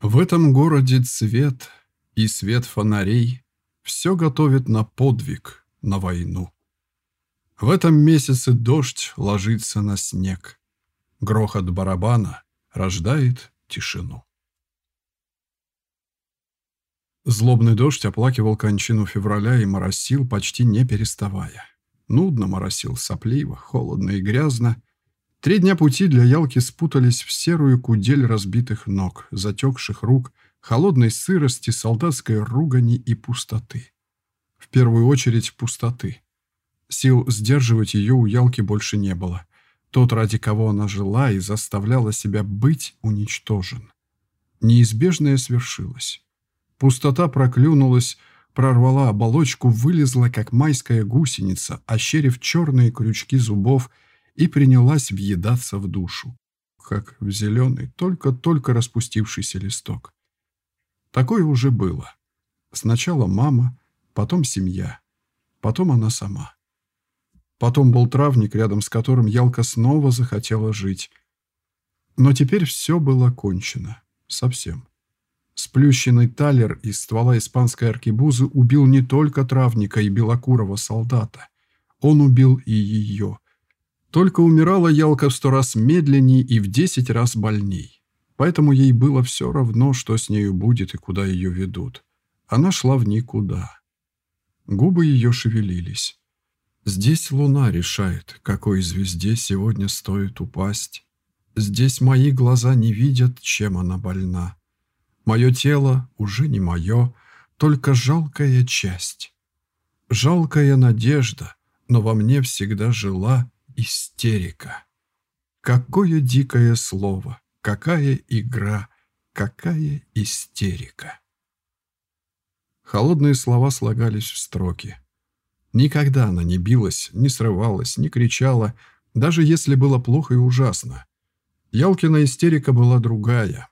В этом городе цвет и свет фонарей Все готовит на подвиг, на войну. В этом месяце дождь ложится на снег. Грохот барабана рождает тишину. Злобный дождь оплакивал кончину февраля и моросил, почти не переставая. Нудно моросил, сопливо, холодно и грязно. Три дня пути для Ялки спутались в серую кудель разбитых ног, затекших рук, холодной сырости, солдатской ругани и пустоты. В первую очередь пустоты. Сил сдерживать ее у Ялки больше не было. Тот, ради кого она жила и заставляла себя быть, уничтожен. Неизбежное свершилось. Пустота проклюнулась, прорвала оболочку, вылезла, как майская гусеница, ощерив черные крючки зубов, и принялась въедаться в душу, как в зеленый, только-только распустившийся листок. Такое уже было. Сначала мама, потом семья, потом она сама. Потом был травник, рядом с которым Ялка снова захотела жить. Но теперь все было кончено. Совсем. Сплющенный талер из ствола испанской аркебузы убил не только травника и белокурого солдата. Он убил и ее. Только умирала Ялка в сто раз медленнее и в десять раз больней. Поэтому ей было все равно, что с нею будет и куда ее ведут. Она шла в никуда. Губы ее шевелились. Здесь луна решает, какой звезде сегодня стоит упасть. Здесь мои глаза не видят, чем она больна. Мое тело уже не мое, только жалкая часть. Жалкая надежда, но во мне всегда жила истерика. Какое дикое слово, какая игра, какая истерика. Холодные слова слагались в строки. Никогда она не билась, не срывалась, не кричала, даже если было плохо и ужасно. Ялкина истерика была другая.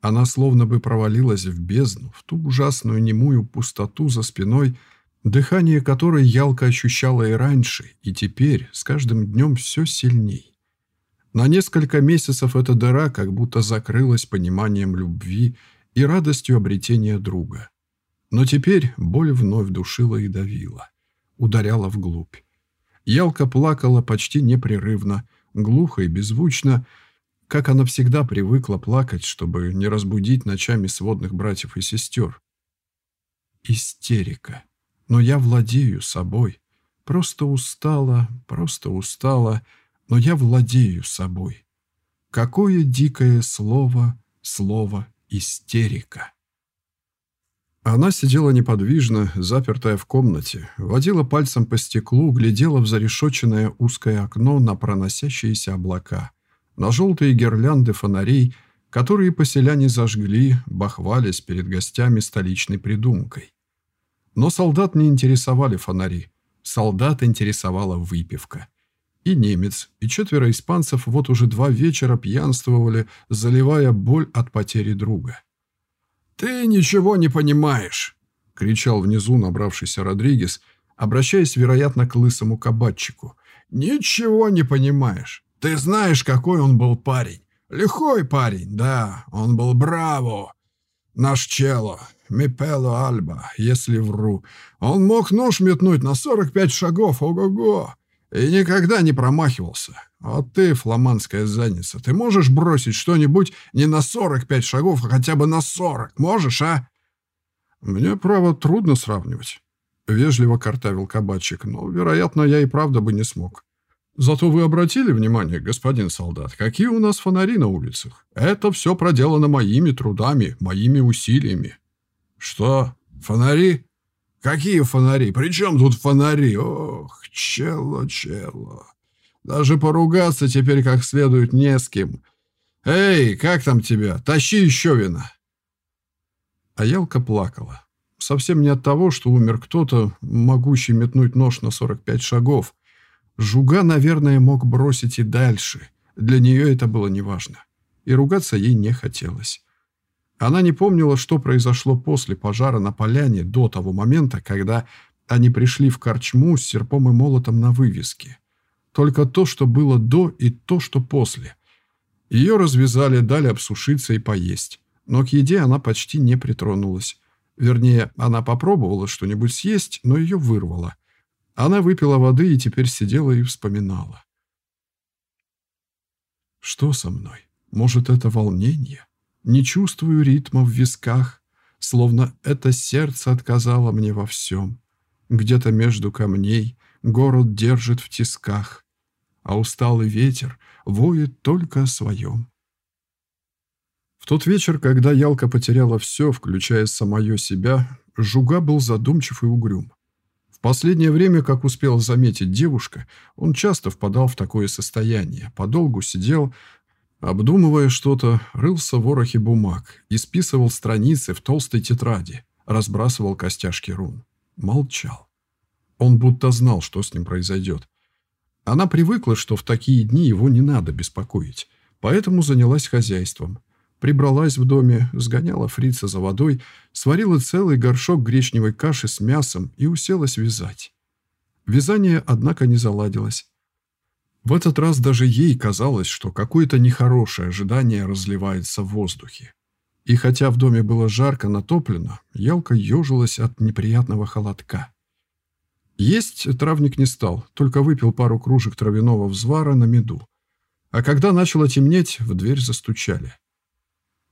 Она словно бы провалилась в бездну, в ту ужасную немую пустоту за спиной, дыхание которой Ялка ощущала и раньше, и теперь, с каждым днем все сильней. На несколько месяцев эта дыра как будто закрылась пониманием любви и радостью обретения друга. Но теперь боль вновь душила и давила ударяла вглубь. Ялка плакала почти непрерывно, глухо и беззвучно, как она всегда привыкла плакать, чтобы не разбудить ночами сводных братьев и сестер. Истерика. Но я владею собой. Просто устала, просто устала, но я владею собой. Какое дикое слово, слово истерика. Она сидела неподвижно, запертая в комнате, водила пальцем по стеклу, глядела в зарешоченное узкое окно на проносящиеся облака, на желтые гирлянды фонарей, которые поселяне зажгли, бахвались перед гостями столичной придумкой. Но солдат не интересовали фонари. Солдат интересовала выпивка. И немец, и четверо испанцев вот уже два вечера пьянствовали, заливая боль от потери друга. «Ты ничего не понимаешь!» — кричал внизу набравшийся Родригес, обращаясь, вероятно, к лысому кабачику. «Ничего не понимаешь! Ты знаешь, какой он был парень! Лихой парень, да, он был браво! Наш чело, Мипело Альба, если вру. Он мог нож метнуть на 45 шагов, ого-го! И никогда не промахивался. А ты, фламандская задница, ты можешь бросить что-нибудь не на 45 шагов, а хотя бы на 40? Можешь, а? Мне, право, трудно сравнивать. Вежливо картавил кабачик, но, вероятно, я и правда бы не смог. Зато вы обратили внимание, господин солдат, какие у нас фонари на улицах? Это все проделано моими трудами, моими усилиями. Что? Фонари? Какие фонари? При чем тут фонари? Ох, чело-чело. Даже поругаться теперь как следует не с кем. Эй, как там тебя? Тащи еще вина. А Ялка плакала. Совсем не от того, что умер кто-то, могущий метнуть нож на 45 шагов. Жуга, наверное, мог бросить и дальше. Для нее это было неважно. И ругаться ей не хотелось. Она не помнила, что произошло после пожара на поляне до того момента, когда они пришли в корчму с серпом и молотом на вывеске. Только то, что было до, и то, что после. Ее развязали, дали обсушиться и поесть. но к еде она почти не притронулась. Вернее, она попробовала что-нибудь съесть, но ее вырвало. Она выпила воды и теперь сидела и вспоминала. Что со мной? Может, это волнение? Не чувствую ритма в висках, словно это сердце отказало мне во всем. Где-то между камней город держит в тисках, а усталый ветер воет только о своем. В тот вечер, когда Ялка потеряла все, включая самое себя, Жуга был задумчив и угрюм. В последнее время, как успела заметить девушка, он часто впадал в такое состояние, подолгу сидел, обдумывая что-то, рылся в ворохе бумаг, исписывал страницы в толстой тетради, разбрасывал костяшки рун. Молчал. Он будто знал, что с ним произойдет. Она привыкла, что в такие дни его не надо беспокоить, поэтому занялась хозяйством. Прибралась в доме, сгоняла фрица за водой, сварила целый горшок гречневой каши с мясом и уселась вязать. Вязание, однако, не заладилось. В этот раз даже ей казалось, что какое-то нехорошее ожидание разливается в воздухе. И хотя в доме было жарко натоплено, Ялка ежилась от неприятного холодка. Есть травник не стал, только выпил пару кружек травяного взвара на меду. А когда начало темнеть, в дверь застучали.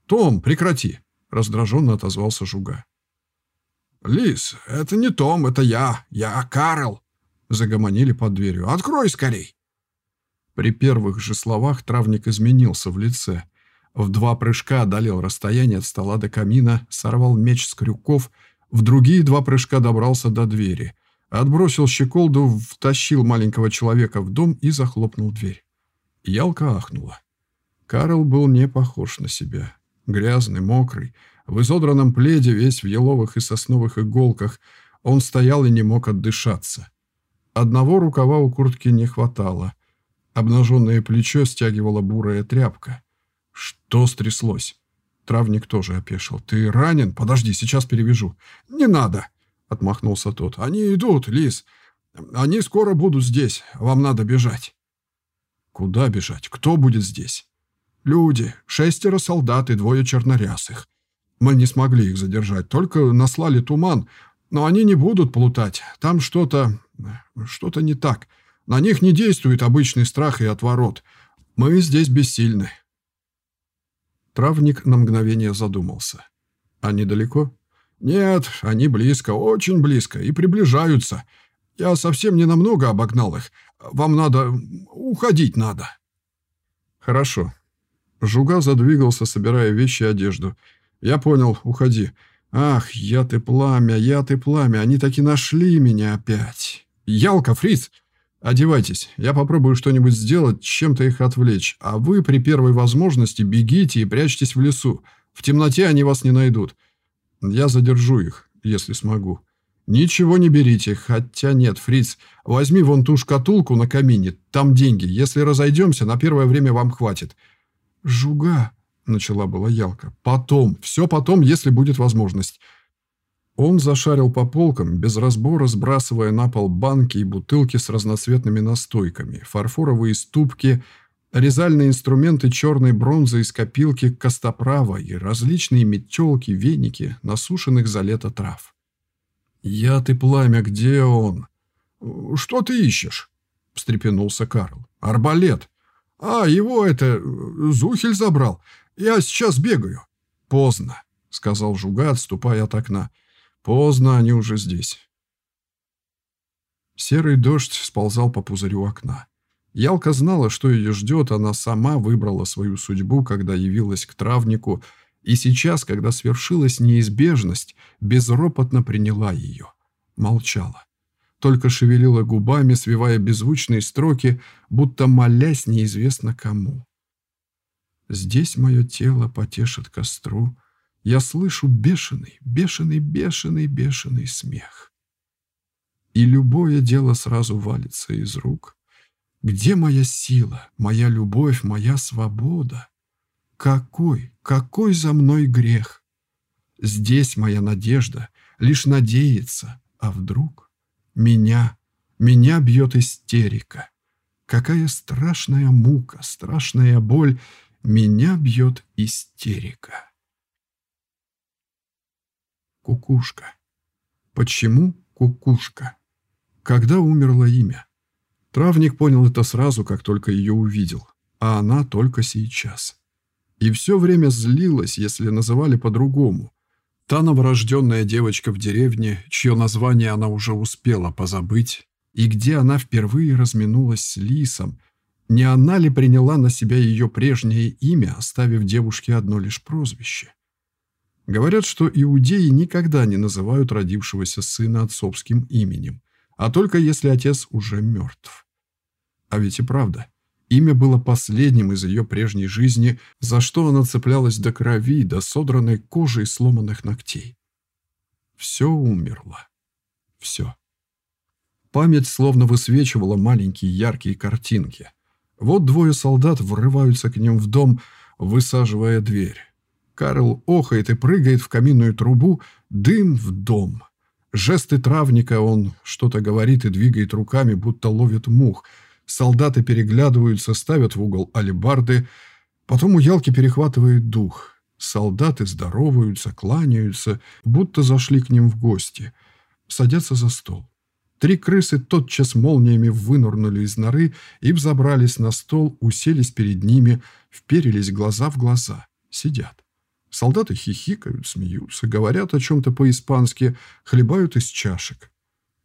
«Том, прекрати!» — раздраженно отозвался Жуга. «Лис, это не Том, это я. Я Карл!» — загомонили под дверью. «Открой скорей!» При первых же словах травник изменился в лице. В два прыжка одолел расстояние от стола до камина, сорвал меч с крюков, в другие два прыжка добрался до двери — Отбросил щеколду, втащил маленького человека в дом и захлопнул дверь. Ялка ахнула. Карл был не похож на себя. Грязный, мокрый, в изодранном пледе, весь в еловых и сосновых иголках, он стоял и не мог отдышаться. Одного рукава у куртки не хватало. Обнаженное плечо стягивала бурая тряпка. Что стряслось? Травник тоже опешил. «Ты ранен? Подожди, сейчас перевяжу». «Не надо!» — отмахнулся тот. «Они идут, Лис. Они скоро будут здесь. Вам надо бежать». «Куда бежать? Кто будет здесь?» «Люди. Шестеро солдат и двое чернорясых. Мы не смогли их задержать, только наслали туман. Но они не будут плутать. Там что-то... что-то не так. На них не действует обычный страх и отворот. Мы здесь бессильны». Травник на мгновение задумался. «Они далеко?» «Нет, они близко, очень близко, и приближаются. Я совсем не намного обогнал их. Вам надо... уходить надо». «Хорошо». Жуга задвигался, собирая вещи и одежду. «Я понял, уходи. Ах, я ты пламя, я ты пламя, они таки нашли меня опять. Ялка, фриц!» «Одевайтесь, я попробую что-нибудь сделать, чем-то их отвлечь, а вы при первой возможности бегите и прячьтесь в лесу. В темноте они вас не найдут. Я задержу их, если смогу. Ничего не берите, хотя нет, Фриц, возьми вон ту шкатулку на камине, там деньги. Если разойдемся, на первое время вам хватит. Жуга, начала была Ялка. Потом, все потом, если будет возможность. Он зашарил по полкам, без разбора сбрасывая на пол банки и бутылки с разноцветными настойками, фарфоровые ступки, резальные инструменты черной бронзы из копилки костоправа и различные метелки, веники, насушенных за лето трав. «Я ты пламя, где он?» «Что ты ищешь?» — встрепенулся Карл. «Арбалет. А, его это... Зухель забрал. Я сейчас бегаю». «Поздно», — сказал Жуга, отступая от окна. «Поздно, они уже здесь». Серый дождь сползал по пузырю окна. Ялка знала, что ее ждет, она сама выбрала свою судьбу, когда явилась к травнику, и сейчас, когда свершилась неизбежность, безропотно приняла ее. Молчала. Только шевелила губами, свивая беззвучные строки, будто молясь неизвестно кому. «Здесь мое тело потешит костру, я слышу бешеный, бешеный, бешеный, бешеный смех. И любое дело сразу валится из рук, где моя сила, моя любовь, моя свобода? Какой, какой за мной грех? Здесь моя надежда, лишь надеяться, а вдруг меня, меня бьет истерика. Какая страшная мука, страшная боль, меня бьет истерика. Кукушка. Почему кукушка? Когда умерло имя? Травник понял это сразу, как только ее увидел, а она только сейчас. И все время злилась, если называли по-другому. Та новорожденная девочка в деревне, чье название она уже успела позабыть, и где она впервые разминулась с Лисом, не она ли приняла на себя ее прежнее имя, оставив девушке одно лишь прозвище? Говорят, что иудеи никогда не называют родившегося сына отцовским именем, а только если отец уже мертв. А ведь и правда, имя было последним из ее прежней жизни, за что она цеплялась до крови, до содранной кожи и сломанных ногтей. Все умерло. Все. Память словно высвечивала маленькие яркие картинки. Вот двое солдат врываются к ним в дом, высаживая дверь. Карл охает и прыгает в каминную трубу, дым в дом. Жесты травника, он что-то говорит и двигает руками, будто ловит мух. Солдаты переглядываются, ставят в угол алебарды. Потом у Ялки перехватывает дух. Солдаты здороваются, кланяются, будто зашли к ним в гости. Садятся за стол. Три крысы тотчас молниями вынырнули из норы и взобрались на стол, уселись перед ними, вперились глаза в глаза. Сидят. Солдаты хихикают, смеются, говорят о чем-то по-испански, хлебают из чашек.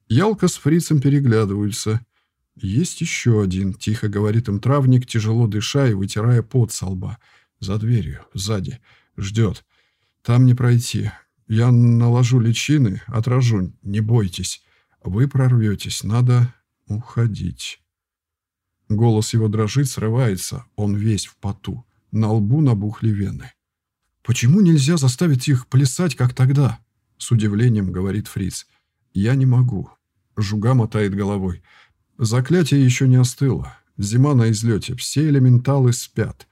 Ялка с фрицем переглядываются. Есть еще один, тихо говорит им травник, тяжело дыша и вытирая пот со лба. За дверью, сзади. Ждет. Там не пройти. Я наложу личины, отражу, не бойтесь. Вы прорветесь, надо уходить. Голос его дрожит, срывается, он весь в поту. На лбу набухли вены. «Почему нельзя заставить их плясать, как тогда?» С удивлением говорит Фриц. «Я не могу». Жуга мотает головой. Заклятие еще не остыло. Зима на излете. Все элементалы спят.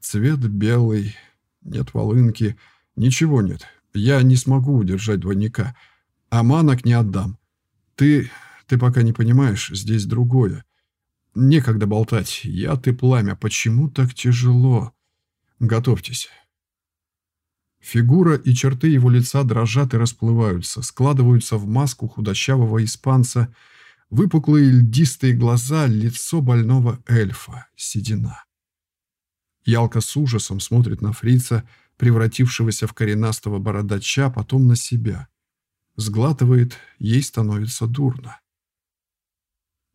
Цвет белый. Нет волынки. Ничего нет. Я не смогу удержать двойника. А манок не отдам. Ты... ты пока не понимаешь, здесь другое. Некогда болтать. Я, ты, пламя. Почему так тяжело? Готовьтесь. Фигура и черты его лица дрожат и расплываются, складываются в маску худощавого испанца, выпуклые льдистые глаза, лицо больного эльфа, седина. Ялка с ужасом смотрит на фрица, превратившегося в коренастого бородача, потом на себя. Сглатывает, ей становится дурно.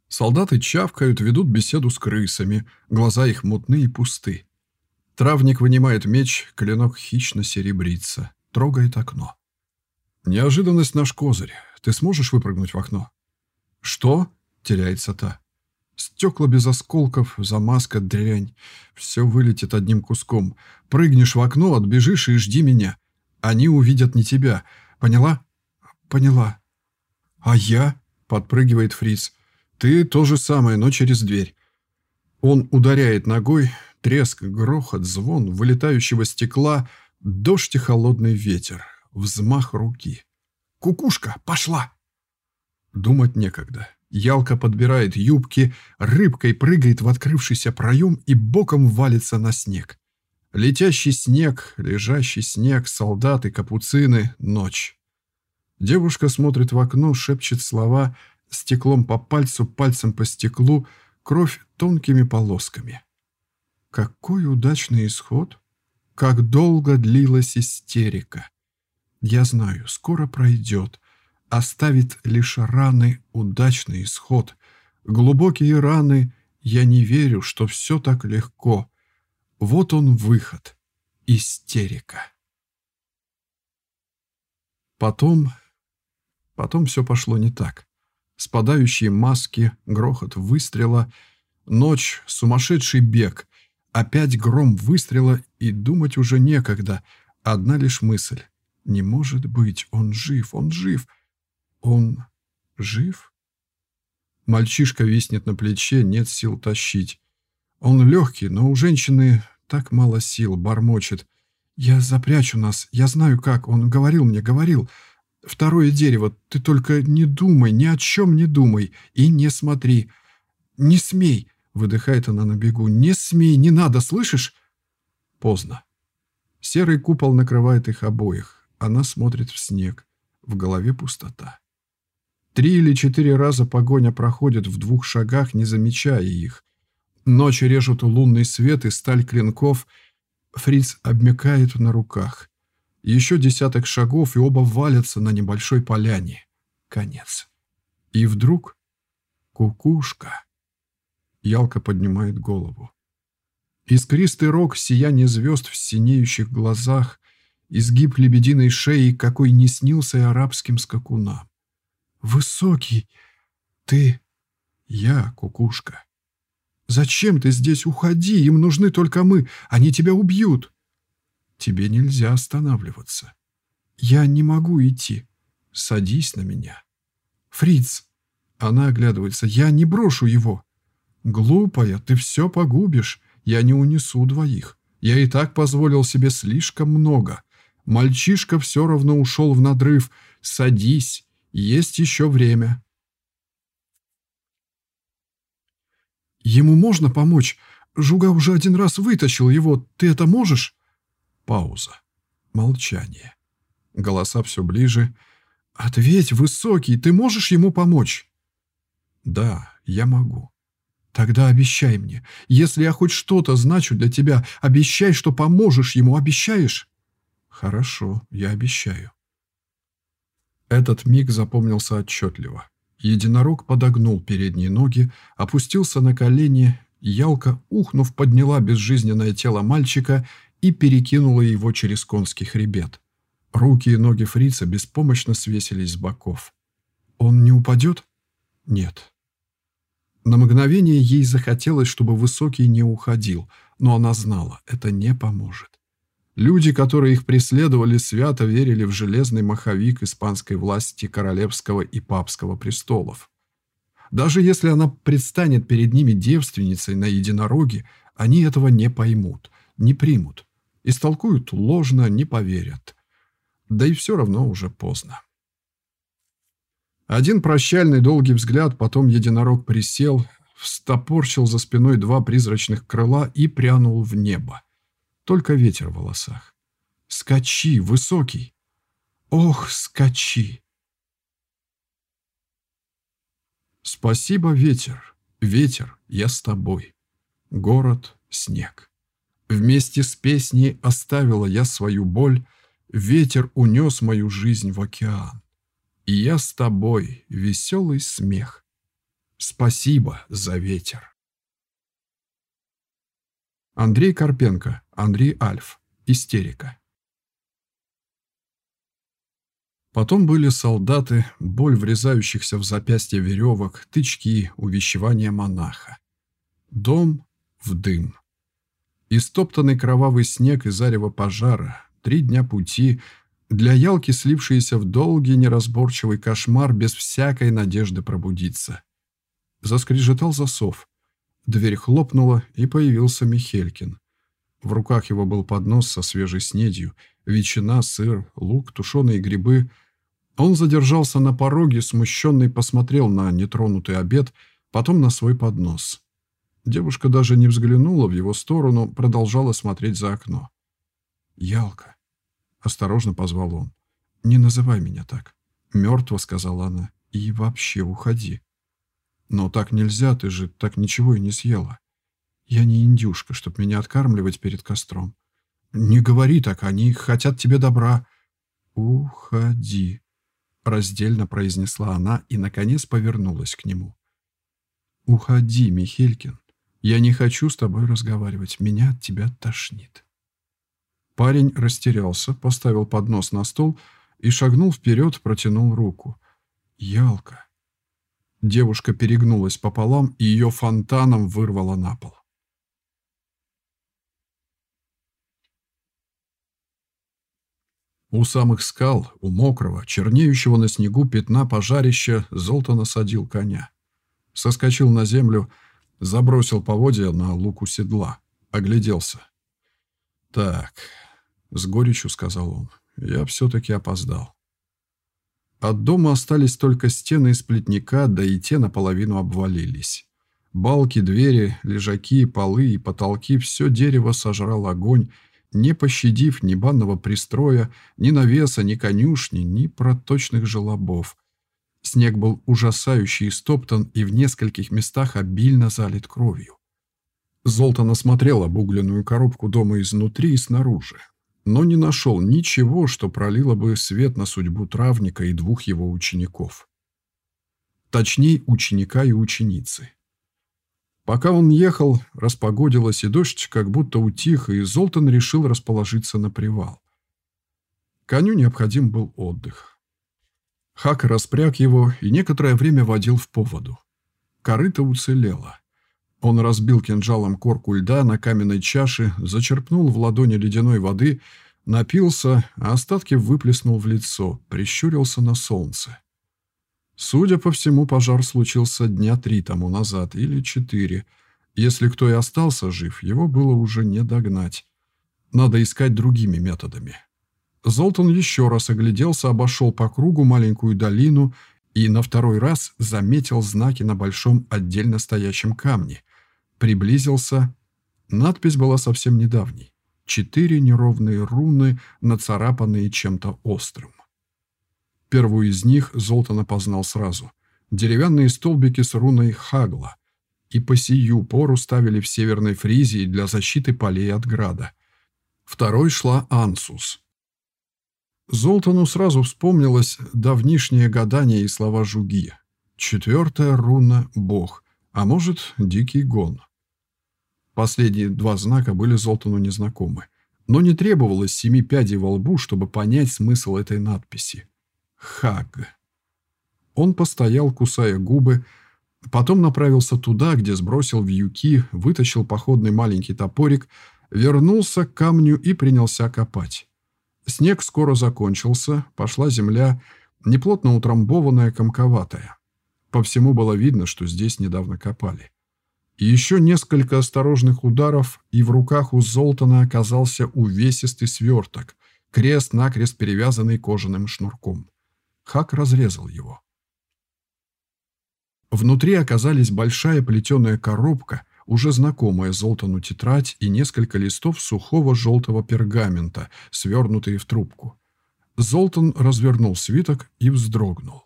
Солдаты чавкают, ведут беседу с крысами, глаза их мутны и пусты. Травник вынимает меч, клинок хищно серебрится, трогает окно. Неожиданность наш козырь. Ты сможешь выпрыгнуть в окно? Что? Теряется та. Стекла без осколков, замазка, дрянь. Все вылетит одним куском. Прыгнешь в окно, отбежишь и жди меня. Они увидят не тебя. Поняла? Поняла. А я? Подпрыгивает Фриц. Ты то же самое, но через дверь. Он ударяет ногой, Треск, грохот, звон вылетающего стекла, дождь и холодный ветер, взмах руки. «Кукушка, пошла!» Думать некогда. Ялка подбирает юбки, рыбкой прыгает в открывшийся проем и боком валится на снег. Летящий снег, лежащий снег, солдаты, капуцины, ночь. Девушка смотрит в окно, шепчет слова, стеклом по пальцу, пальцем по стеклу, кровь тонкими полосками. Какой удачный исход! Как долго длилась истерика! Я знаю, скоро пройдет. Оставит лишь раны удачный исход. Глубокие раны, я не верю, что все так легко. Вот он выход. Истерика. Потом... Потом все пошло не так. Спадающие маски, грохот выстрела, ночь, сумасшедший бег — Опять гром выстрела, и думать уже некогда. Одна лишь мысль. Не может быть, он жив, он жив. Он жив? Мальчишка виснет на плече, нет сил тащить. Он легкий, но у женщины так мало сил, бормочет. «Я запрячу нас, я знаю как, он говорил мне, говорил. Второе дерево, ты только не думай, ни о чем не думай и не смотри. Не смей, Выдыхает она на бегу. «Не смей, не надо, слышишь?» Поздно. Серый купол накрывает их обоих. Она смотрит в снег. В голове пустота. Три или четыре раза погоня проходит в двух шагах, не замечая их. Ночи режут лунный свет и сталь клинков. Фриц обмякает на руках. Еще десяток шагов, и оба валятся на небольшой поляне. Конец. И вдруг кукушка. Ялка поднимает голову. Искристый рог, сияние звезд в синеющих глазах, изгиб лебединой шеи, какой не снился и арабским скакунам. «Высокий! Ты...» «Я, кукушка. Зачем ты здесь? Уходи, им нужны только мы, они тебя убьют!» «Тебе нельзя останавливаться. Я не могу идти. Садись на меня». «Фриц!» Она оглядывается. «Я не брошу его!» «Глупая, ты все погубишь. Я не унесу двоих. Я и так позволил себе слишком много. Мальчишка все равно ушел в надрыв. Садись, есть еще время. Ему можно помочь? Жуга уже один раз вытащил его. Ты это можешь? Пауза. Молчание. Голоса все ближе. «Ответь, высокий, ты можешь ему помочь?» «Да, я могу. Тогда обещай мне. Если я хоть что-то значу для тебя, обещай, что поможешь ему, обещаешь?» «Хорошо, я обещаю». Этот миг запомнился отчетливо. Единорог подогнул передние ноги, опустился на колени, ялка, ухнув, подняла безжизненное тело мальчика и перекинула его через конский хребет. Руки и ноги фрица беспомощно свесились с боков. «Он не упадет?» «Нет». На мгновение ей захотелось, чтобы Высокий не уходил, но она знала, это не поможет. Люди, которые их преследовали, свято верили в железный маховик испанской власти королевского и папского престолов. Даже если она предстанет перед ними девственницей на единороге, они этого не поймут, не примут, истолкуют ложно, не поверят. Да и все равно уже поздно. Один прощальный долгий взгляд, потом единорог присел, встопорчил за спиной два призрачных крыла и прянул в небо. Только ветер в волосах. «Скачи, высокий!» «Ох, скачи!» Спасибо, ветер, ветер, я с тобой. Город, снег. Вместе с песней оставила я свою боль, Ветер унес мою жизнь в океан. И я с тобой, веселый смех. Спасибо за ветер. Андрей Карпенко, Андрей Альф. Истерика. Потом были солдаты, боль врезающихся в запястье веревок, тычки, увещевания монаха. Дом в дым. Истоптанный кровавый снег и зарево пожара, три дня пути, для Ялки слившиеся в долгий неразборчивый кошмар без всякой надежды пробудиться. Заскрежетал засов. Дверь хлопнула, и появился Михелькин. В руках его был поднос со свежей снедью, ветчина, сыр, лук, тушеные грибы. Он задержался на пороге, смущенный посмотрел на нетронутый обед, потом на свой поднос. Девушка даже не взглянула в его сторону, продолжала смотреть за окно. «Ялка», — осторожно позвал он, — «не называй меня так». «Мертво», — сказала она, — «и вообще уходи». «Но так нельзя, ты же так ничего и не съела. Я не индюшка, чтоб меня откармливать перед костром. Не говори так, они хотят тебе добра». «Уходи», — раздельно произнесла она и, наконец, повернулась к нему. «Уходи, Михелькин. Я не хочу с тобой разговаривать. Меня от тебя тошнит». Парень растерялся, поставил поднос на стол и шагнул вперед, протянул руку. «Ялка». Девушка перегнулась пополам, и ее фонтаном вырвало на пол. У самых скал, у мокрого, чернеющего на снегу пятна пожарища, Золото насадил коня. Соскочил на землю, забросил поводья на луку седла, огляделся. «Так», — с горечью сказал он, — «я все-таки опоздал». От дома остались только стены из плетника, да и те наполовину обвалились. Балки, двери, лежаки, полы и потолки – все дерево сожрал огонь, не пощадив ни банного пристроя, ни навеса, ни конюшни, ни проточных желобов. Снег был ужасающий истоптан и в нескольких местах обильно залит кровью. Золтан осмотрел обугленную коробку дома изнутри и снаружи, но не нашел ничего, что пролило бы свет на судьбу травника и двух его учеников. Точнее, ученика и ученицы. Пока он ехал, распогодилось, и дождь как будто утих, и Золтан решил расположиться на привал. Коню необходим был отдых. Хак распряг его и некоторое время водил в поводу. Корыто уцелело. Он разбил кинжалом корку льда на каменной чаше, зачерпнул в ладони ледяной воды, напился, а остатки выплеснул в лицо, прищурился на солнце. Судя по всему, пожар случился дня три тому назад или четыре. Если кто и остался жив, его было уже не догнать. Надо искать другими методами. Золтан еще раз огляделся, обошел по кругу маленькую долину и на второй раз заметил знаки на большом отдельно стоящем камне – Приблизился. Надпись была совсем недавней. Четыре неровные руны, нацарапанные чем-то острым. Первую из них Золтан опознал сразу. Деревянные столбики с руной Хагла. И по сию пору ставили в Северной Фризии для защиты полей от града. Второй шла Ансус. Золтану сразу вспомнилось давнишнее гадание и слова Жуги. Четвертая руна — Бог, а может, Дикий Гон. Последние два знака были Золтану незнакомы, но не требовалось семи пядей во лбу, чтобы понять смысл этой надписи. Хаг. Он постоял, кусая губы, потом направился туда, где сбросил вьюки, вытащил походный маленький топорик, вернулся к камню и принялся копать. Снег скоро закончился, пошла земля, неплотно утрамбованная, комковатая. По всему было видно, что здесь недавно копали. Еще несколько осторожных ударов, и в руках у Золтана оказался увесистый сверток, крест-накрест перевязанный кожаным шнурком. Хак разрезал его. Внутри оказались большая плетеная коробка, уже знакомая Золтану тетрадь и несколько листов сухого желтого пергамента, свернутые в трубку. Золтан развернул свиток и вздрогнул.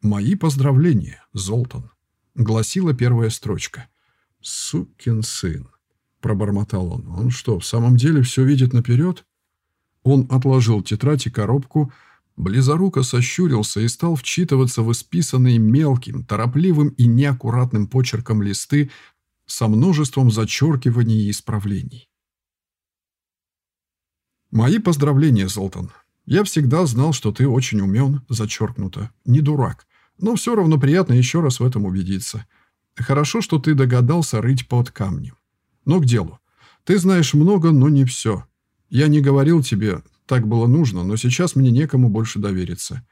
«Мои поздравления, Золтан!» Гласила первая строчка. «Сукин сын», — пробормотал он. «Он что, в самом деле все видит наперед?» Он отложил тетрадь и коробку, близоруко сощурился и стал вчитываться в исписанные мелким, торопливым и неаккуратным почерком листы со множеством зачеркиваний и исправлений. «Мои поздравления, Золтан. Я всегда знал, что ты очень умен, зачеркнуто, не дурак. Но все равно приятно еще раз в этом убедиться. Хорошо, что ты догадался рыть под камнем. Но к делу. Ты знаешь много, но не все. Я не говорил тебе, так было нужно, но сейчас мне некому больше довериться.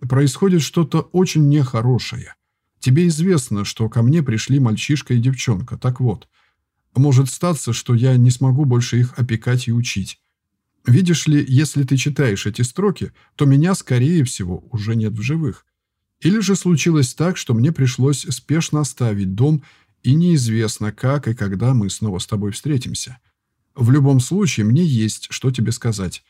Происходит что-то очень нехорошее. Тебе известно, что ко мне пришли мальчишка и девчонка. Так вот, может статься, что я не смогу больше их опекать и учить. Видишь ли, если ты читаешь эти строки, то меня, скорее всего, уже нет в живых. Или же случилось так, что мне пришлось спешно оставить дом, и неизвестно, как и когда мы снова с тобой встретимся. В любом случае, мне есть, что тебе сказать.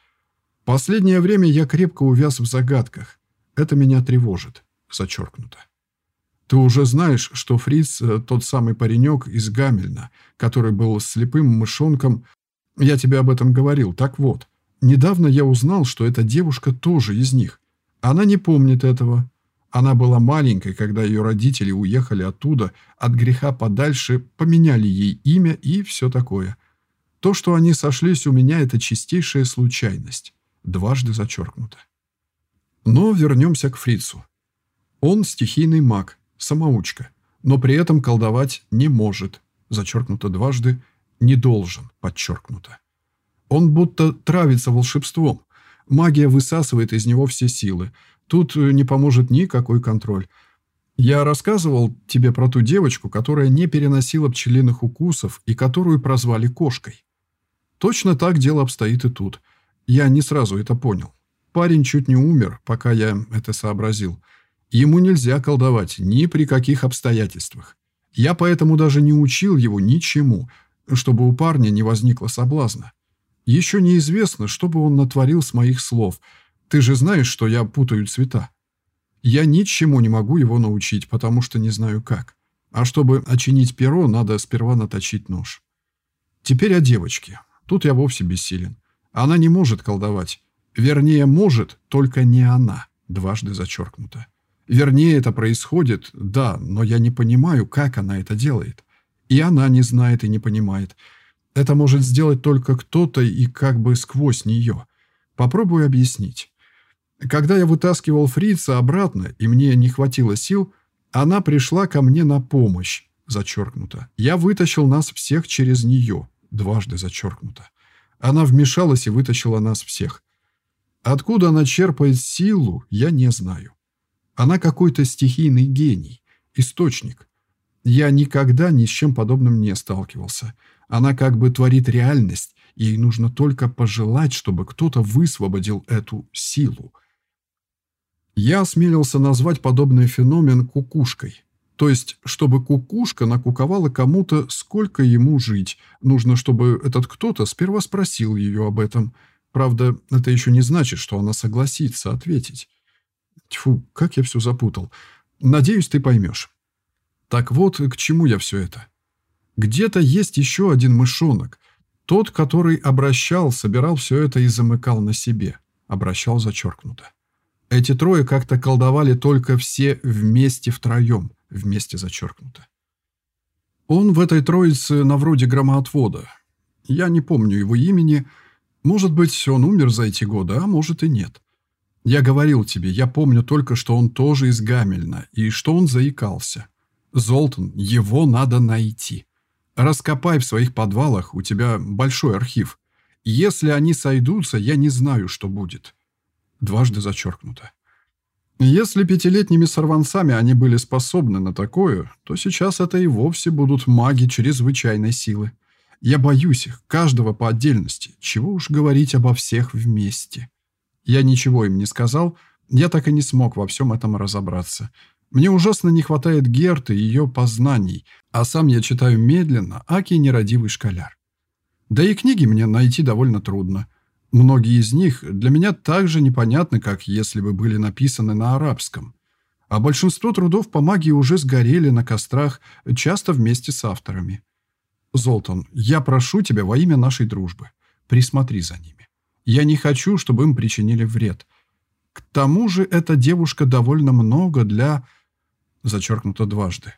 Последнее время я крепко увяз в загадках. Это меня тревожит. Зачеркнуто. Ты уже знаешь, что Фриц э, тот самый паренек из Гамельна, который был слепым мышонком. Я тебе об этом говорил. Так вот, недавно я узнал, что эта девушка тоже из них. Она не помнит этого, она была маленькой, когда ее родители уехали оттуда, от греха подальше, поменяли ей имя и все такое. То, что они сошлись у меня, это чистейшая случайность. Дважды зачеркнуто. Но вернемся к фрицу. Он стихийный маг, самоучка, но при этом колдовать не может, зачеркнуто дважды, не должен, подчеркнуто. Он будто травится волшебством. Магия высасывает из него все силы – Тут э, не поможет никакой контроль. Я рассказывал тебе про ту девочку, которая не переносила пчелиных укусов и которую прозвали кошкой. Точно так дело обстоит и тут. Я не сразу это понял. Парень чуть не умер, пока я это сообразил. Ему нельзя колдовать ни при каких обстоятельствах. Я поэтому даже не учил его ничему, чтобы у парня не возникло соблазна. Еще неизвестно, что бы он натворил с моих слов. Ты же знаешь, что я путаю цвета. Я ничему не могу его научить, потому что не знаю как. А чтобы очинить перо, надо сперва наточить нож. Теперь о девочке. Тут я вовсе бессилен. Она не может колдовать. Вернее, может, только не она. Дважды зачеркнуто. Вернее, это происходит, да, но я не понимаю, как она это делает. И она не знает и не понимает. Это может сделать только кто-то и как бы сквозь нее. Попробую объяснить. Когда я вытаскивал фрица обратно, и мне не хватило сил, она пришла ко мне на помощь, зачеркнуто. Я вытащил нас всех через нее, дважды зачеркнуто. Она вмешалась и вытащила нас всех. Откуда она черпает силу, я не знаю. Она какой-то стихийный гений, источник. Я никогда ни с чем подобным не сталкивался. Она как бы творит реальность, ей нужно только пожелать, чтобы кто-то высвободил эту силу. Я осмелился назвать подобный феномен кукушкой. То есть, чтобы кукушка накуковала кому-то, сколько ему жить, нужно, чтобы этот кто-то сперва спросил ее об этом. Правда, это еще не значит, что она согласится ответить. Тьфу, как я все запутал. Надеюсь, ты поймешь. Так вот, к чему я все это? Где-то есть еще один мышонок. Тот, который обращал, собирал все это и замыкал на себе. Обращал зачеркнуто. Эти трое как-то колдовали только все вместе втроем. Вместе зачеркнуто. Он в этой троице на вроде громоотвода. Я не помню его имени. Может быть, он умер за эти годы, а может и нет. Я говорил тебе, я помню только, что он тоже из Гамельна, и что он заикался. Золтан, его надо найти. Раскопай в своих подвалах, у тебя большой архив. Если они сойдутся, я не знаю, что будет. Дважды зачеркнуто. Если пятилетними сорванцами они были способны на такое, то сейчас это и вовсе будут маги чрезвычайной силы. Я боюсь их, каждого по отдельности. Чего уж говорить обо всех вместе. Я ничего им не сказал, я так и не смог во всем этом разобраться. Мне ужасно не хватает Герты и ее познаний, а сам я читаю медленно, аки нерадивый школяр. Да и книги мне найти довольно трудно. Многие из них для меня так же непонятны, как если бы были написаны на арабском. А большинство трудов по магии уже сгорели на кострах, часто вместе с авторами. Золтан, я прошу тебя во имя нашей дружбы, присмотри за ними. Я не хочу, чтобы им причинили вред. К тому же эта девушка довольно много для... Зачеркнуто дважды.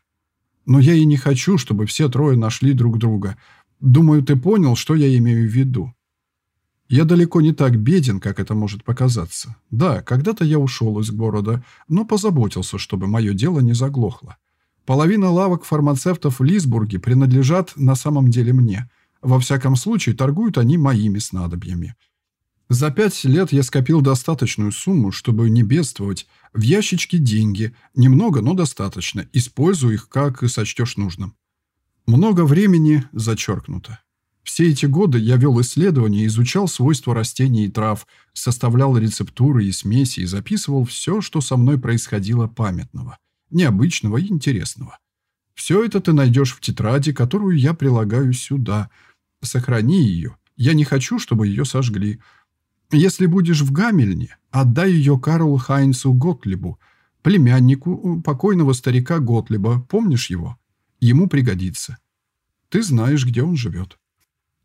Но я и не хочу, чтобы все трое нашли друг друга. Думаю, ты понял, что я имею в виду. Я далеко не так беден, как это может показаться. Да, когда-то я ушел из города, но позаботился, чтобы мое дело не заглохло. Половина лавок фармацевтов в Лисбурге принадлежат на самом деле мне. Во всяком случае, торгуют они моими снадобьями. За пять лет я скопил достаточную сумму, чтобы не бедствовать. В ящичке деньги. Немного, но достаточно. Использую их, как и сочтешь нужным. Много времени зачеркнуто. Все эти годы я вел исследования, изучал свойства растений и трав, составлял рецептуры и смеси и записывал все, что со мной происходило памятного, необычного и интересного. Все это ты найдешь в тетради, которую я прилагаю сюда. Сохрани ее. Я не хочу, чтобы ее сожгли. Если будешь в Гамельне, отдай ее Карлу Хайнцу Готлибу, племяннику покойного старика Готлиба. Помнишь его? Ему пригодится. Ты знаешь, где он живет.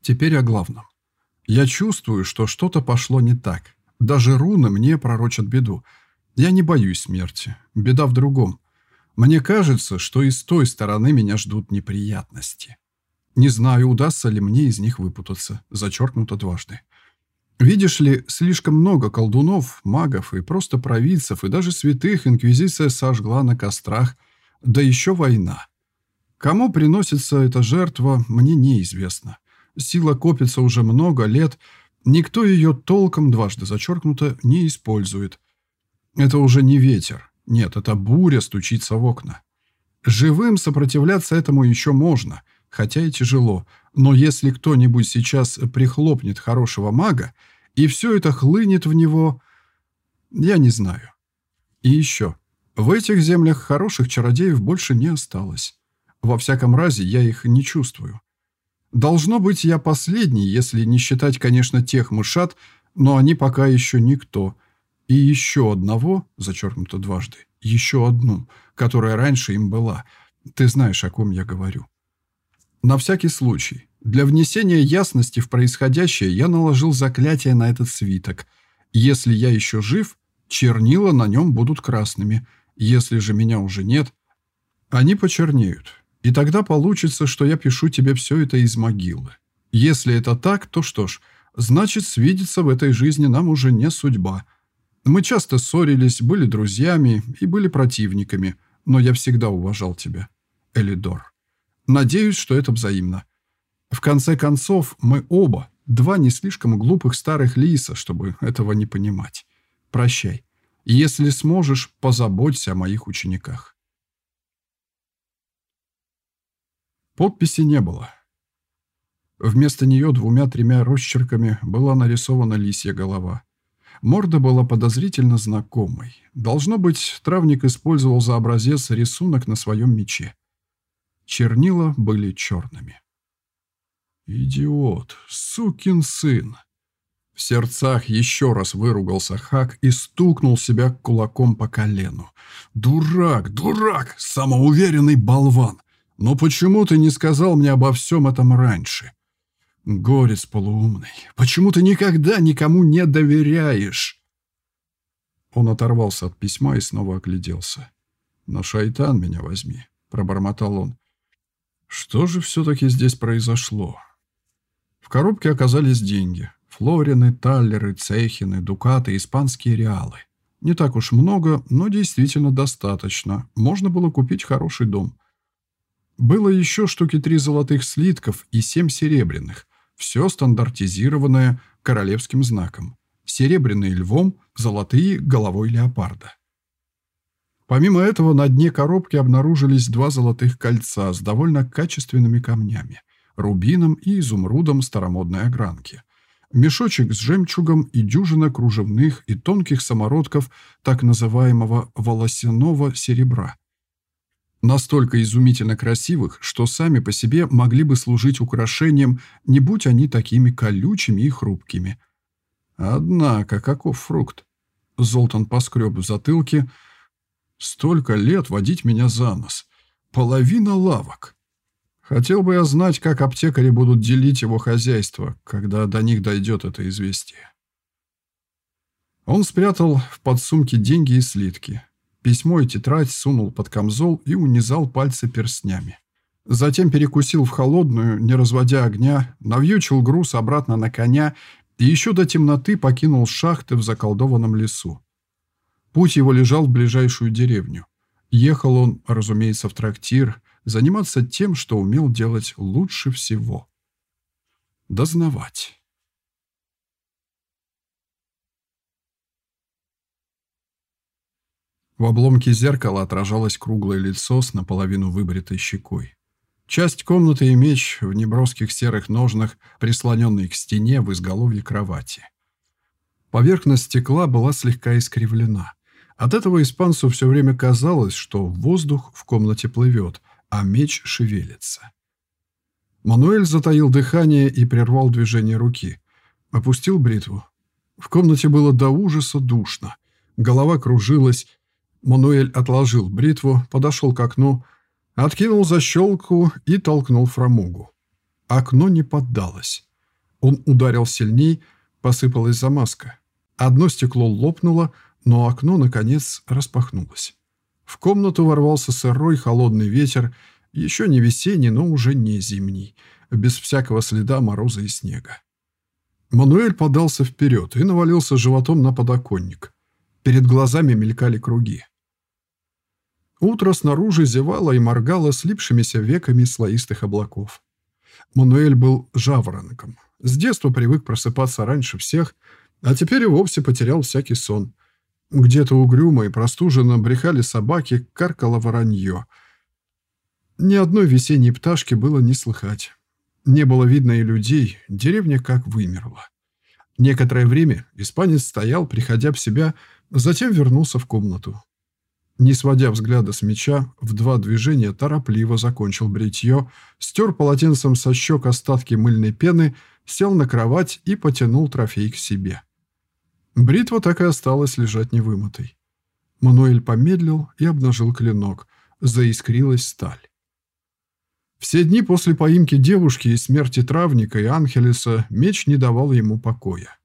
Теперь о главном. Я чувствую, что что-то пошло не так. Даже руны мне пророчат беду. Я не боюсь смерти. Беда в другом. Мне кажется, что и с той стороны меня ждут неприятности. Не знаю, удастся ли мне из них выпутаться. Зачеркнуто дважды. Видишь ли, слишком много колдунов, магов и просто провидцев, и даже святых инквизиция сожгла на кострах, да еще война. Кому приносится эта жертва, мне неизвестно. Сила копится уже много лет, никто ее толком, дважды зачеркнуто, не использует. Это уже не ветер, нет, это буря стучится в окна. Живым сопротивляться этому еще можно, хотя и тяжело, но если кто-нибудь сейчас прихлопнет хорошего мага, и все это хлынет в него, я не знаю. И еще, в этих землях хороших чародеев больше не осталось. Во всяком разе я их не чувствую. Должно быть, я последний, если не считать, конечно, тех мышат, но они пока еще никто. И еще одного, зачеркнуто дважды, еще одну, которая раньше им была. Ты знаешь, о ком я говорю. На всякий случай, для внесения ясности в происходящее я наложил заклятие на этот свиток. Если я еще жив, чернила на нем будут красными. Если же меня уже нет, они почернеют. И тогда получится, что я пишу тебе все это из могилы. Если это так, то что ж, значит, свидеться в этой жизни нам уже не судьба. Мы часто ссорились, были друзьями и были противниками, но я всегда уважал тебя, Элидор. Надеюсь, что это взаимно. В конце концов, мы оба два не слишком глупых старых лиса, чтобы этого не понимать. Прощай. Если сможешь, позаботься о моих учениках. Подписи не было. Вместо нее двумя-тремя росчерками была нарисована лисья голова. Морда была подозрительно знакомой. Должно быть, травник использовал за образец рисунок на своем мече. Чернила были черными. «Идиот! Сукин сын!» В сердцах еще раз выругался Хак и стукнул себя кулаком по колену. «Дурак! Дурак! Самоуверенный болван! Но почему ты не сказал мне обо всем этом раньше? Горец полуумный, почему ты никогда никому не доверяешь?» Он оторвался от письма и снова огляделся. «На шайтан меня возьми», — пробормотал он. «Что же все-таки здесь произошло?» В коробке оказались деньги. Флорины, таллеры, цехины, дукаты, испанские реалы. Не так уж много, но действительно достаточно. Можно было купить хороший дом. Было еще штуки три золотых слитков и семь серебряных. Все стандартизированное королевским знаком. Серебряные львом, золотые головой леопарда. Помимо этого, на дне коробки обнаружились два золотых кольца с довольно качественными камнями, рубином и изумрудом старомодной огранки. Мешочек с жемчугом и дюжина кружевных и тонких самородков так называемого волосяного серебра – Настолько изумительно красивых, что сами по себе могли бы служить украшением, не будь они такими колючими и хрупкими. Однако, каков фрукт? Золтан поскреб в затылке. Столько лет водить меня за нос. Половина лавок. Хотел бы я знать, как аптекари будут делить его хозяйство, когда до них дойдет это известие. Он спрятал в подсумке деньги и слитки. Письмо и тетрадь сунул под камзол и унизал пальцы перстнями. Затем перекусил в холодную, не разводя огня, навьючил груз обратно на коня и еще до темноты покинул шахты в заколдованном лесу. Путь его лежал в ближайшую деревню. Ехал он, разумеется, в трактир, заниматься тем, что умел делать лучше всего. Дознавать. В обломке зеркала отражалось круглое лицо с наполовину выбритой щекой. Часть комнаты и меч в неброских серых ножнах, прислоненный к стене в изголовье кровати. Поверхность стекла была слегка искривлена. От этого испанцу все время казалось, что воздух в комнате плывет, а меч шевелится. Мануэль затаил дыхание и прервал движение руки. Опустил бритву. В комнате было до ужаса душно. Голова кружилась, Мануэль отложил бритву, подошел к окну, откинул защелку и толкнул фрамугу. Окно не поддалось. Он ударил сильней, посыпалась замазка. Одно стекло лопнуло, но окно, наконец, распахнулось. В комнату ворвался сырой холодный ветер, еще не весенний, но уже не зимний, без всякого следа мороза и снега. Мануэль подался вперед и навалился животом на подоконник. Перед глазами мелькали круги. Утро снаружи зевало и моргало слипшимися веками слоистых облаков. Мануэль был жаворонком. С детства привык просыпаться раньше всех, а теперь и вовсе потерял всякий сон. Где-то угрюмо и простуженно брехали собаки, каркало воронье. Ни одной весенней пташки было не слыхать. Не было видно и людей, деревня как вымерла. Некоторое время испанец стоял, приходя в себя, затем вернулся в комнату. Не сводя взгляда с меча, в два движения торопливо закончил бритье, стер полотенцем со щек остатки мыльной пены, сел на кровать и потянул трофей к себе. Бритва так и осталась лежать невымытой. Мануэль помедлил и обнажил клинок. Заискрилась сталь. Все дни после поимки девушки и смерти травника и Анхелеса меч не давал ему покоя.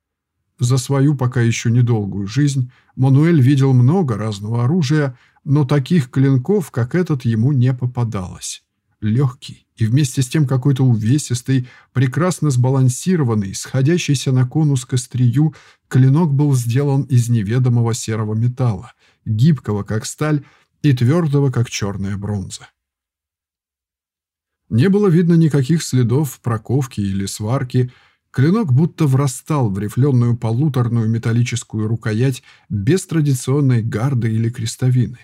За свою пока еще недолгую жизнь Мануэль видел много разного оружия, но таких клинков, как этот, ему не попадалось. Легкий и вместе с тем какой-то увесистый, прекрасно сбалансированный, сходящийся на конус к острию, клинок был сделан из неведомого серого металла, гибкого, как сталь, и твердого, как черная бронза. Не было видно никаких следов проковки или сварки, Клинок будто врастал в рифленую полуторную металлическую рукоять без традиционной гарды или крестовины.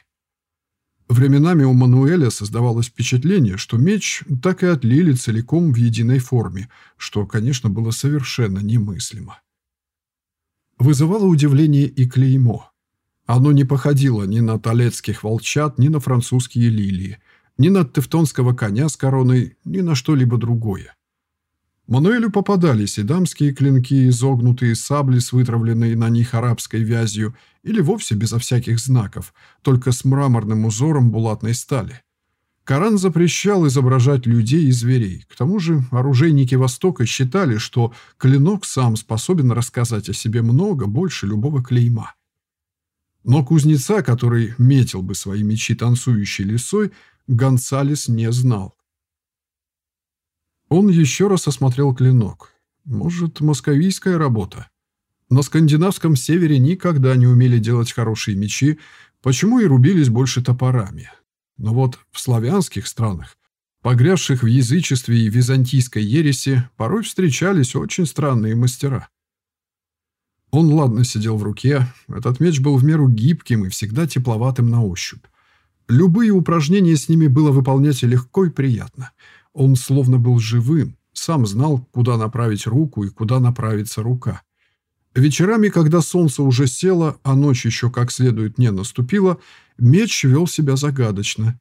Временами у Мануэля создавалось впечатление, что меч так и отлили целиком в единой форме, что, конечно, было совершенно немыслимо. Вызывало удивление и клеймо. Оно не походило ни на талецких волчат, ни на французские лилии, ни на тевтонского коня с короной, ни на что-либо другое. Мануэлю попадались и дамские клинки, изогнутые сабли с вытравленной на них арабской вязью, или вовсе безо всяких знаков, только с мраморным узором булатной стали. Коран запрещал изображать людей и зверей. К тому же оружейники Востока считали, что клинок сам способен рассказать о себе много, больше любого клейма. Но кузнеца, который метил бы свои мечи танцующей лисой, Гонсалес не знал. Он еще раз осмотрел клинок. Может, московийская работа? На скандинавском севере никогда не умели делать хорошие мечи, почему и рубились больше топорами. Но вот в славянских странах, погрязших в язычестве и византийской ереси, порой встречались очень странные мастера. Он ладно сидел в руке, этот меч был в меру гибким и всегда тепловатым на ощупь. Любые упражнения с ними было выполнять легко и приятно – он словно был живым, сам знал, куда направить руку и куда направится рука. Вечерами, когда солнце уже село, а ночь еще как следует не наступила, меч вел себя загадочно.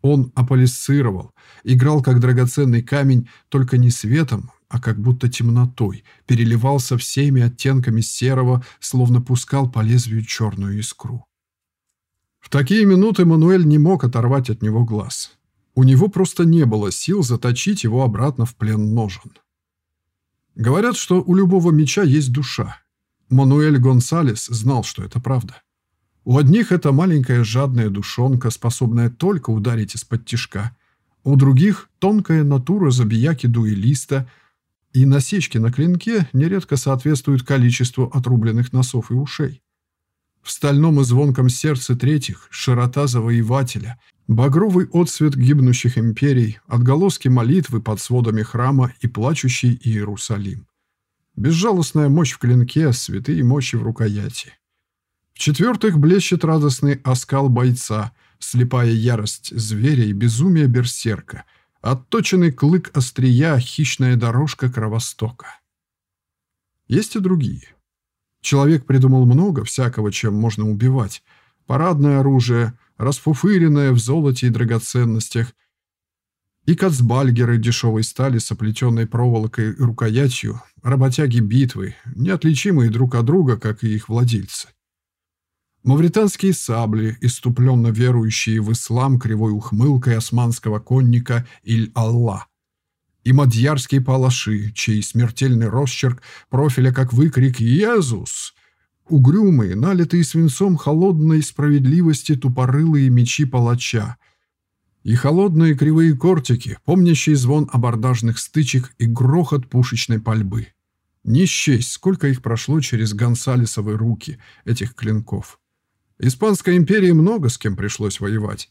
Он аполисцировал, играл как драгоценный камень, только не светом, а как будто темнотой, переливался всеми оттенками серого, словно пускал по лезвию черную искру. В такие минуты Мануэль не мог оторвать от него глаз. У него просто не было сил заточить его обратно в плен ножен. Говорят, что у любого меча есть душа. Мануэль Гонсалес знал, что это правда. У одних это маленькая жадная душонка, способная только ударить из-под тишка. У других – тонкая натура забияки-дуэлиста, и насечки на клинке нередко соответствуют количеству отрубленных носов и ушей. В стальном и звонком сердце третьих – широта завоевателя, Багровый отсвет гибнущих империй, отголоски молитвы под сводами храма и плачущий Иерусалим. Безжалостная мощь в клинке, святые мощи в рукояти. В-четвертых, блещет радостный оскал бойца, слепая ярость зверя и безумие берсерка, отточенный клык острия, хищная дорожка кровостока. Есть и другие. Человек придумал много всякого, чем можно убивать. Парадное оружие, расфуфыренная в золоте и драгоценностях, и кацбальгеры дешевой стали с оплетенной проволокой и рукоятью, работяги битвы, неотличимые друг от друга, как и их владельцы. Мавританские сабли, иступленно верующие в ислам кривой ухмылкой османского конника Иль-Алла, и мадьярские палаши, чей смертельный росчерк профиля как выкрик «Иезус!» Угрюмые, налитые свинцом холодной справедливости тупорылые мечи палача и холодные кривые кортики, помнящие звон абордажных стычек и грохот пушечной пальбы. Не счесть, сколько их прошло через Гонсалесовы руки, этих клинков. Испанской империи много с кем пришлось воевать.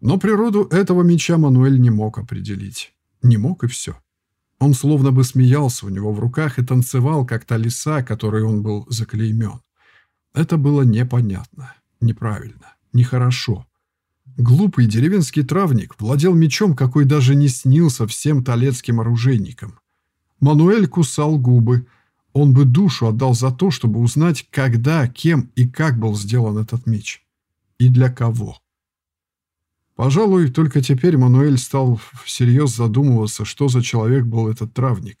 Но природу этого меча Мануэль не мог определить. Не мог и все. Он словно бы смеялся у него в руках и танцевал, как та лиса, которой он был заклеймен. Это было непонятно, неправильно, нехорошо. Глупый деревенский травник владел мечом, какой даже не снился всем талецким оружейникам. Мануэль кусал губы. Он бы душу отдал за то, чтобы узнать, когда, кем и как был сделан этот меч. и для кого. Пожалуй, только теперь Мануэль стал всерьез задумываться, что за человек был этот травник.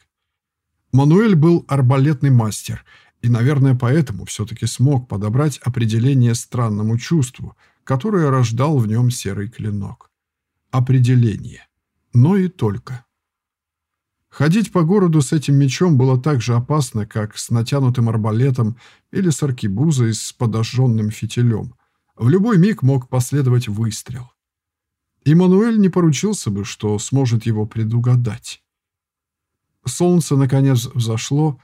Мануэль был арбалетный мастер, и, наверное, поэтому все-таки смог подобрать определение странному чувству, которое рождал в нем серый клинок. Определение. Но и только. Ходить по городу с этим мечом было так же опасно, как с натянутым арбалетом или с аркебузой с подожженным фитилем. В любой миг мог последовать выстрел. Иммануэль не поручился бы, что сможет его предугадать. Солнце, наконец, взошло,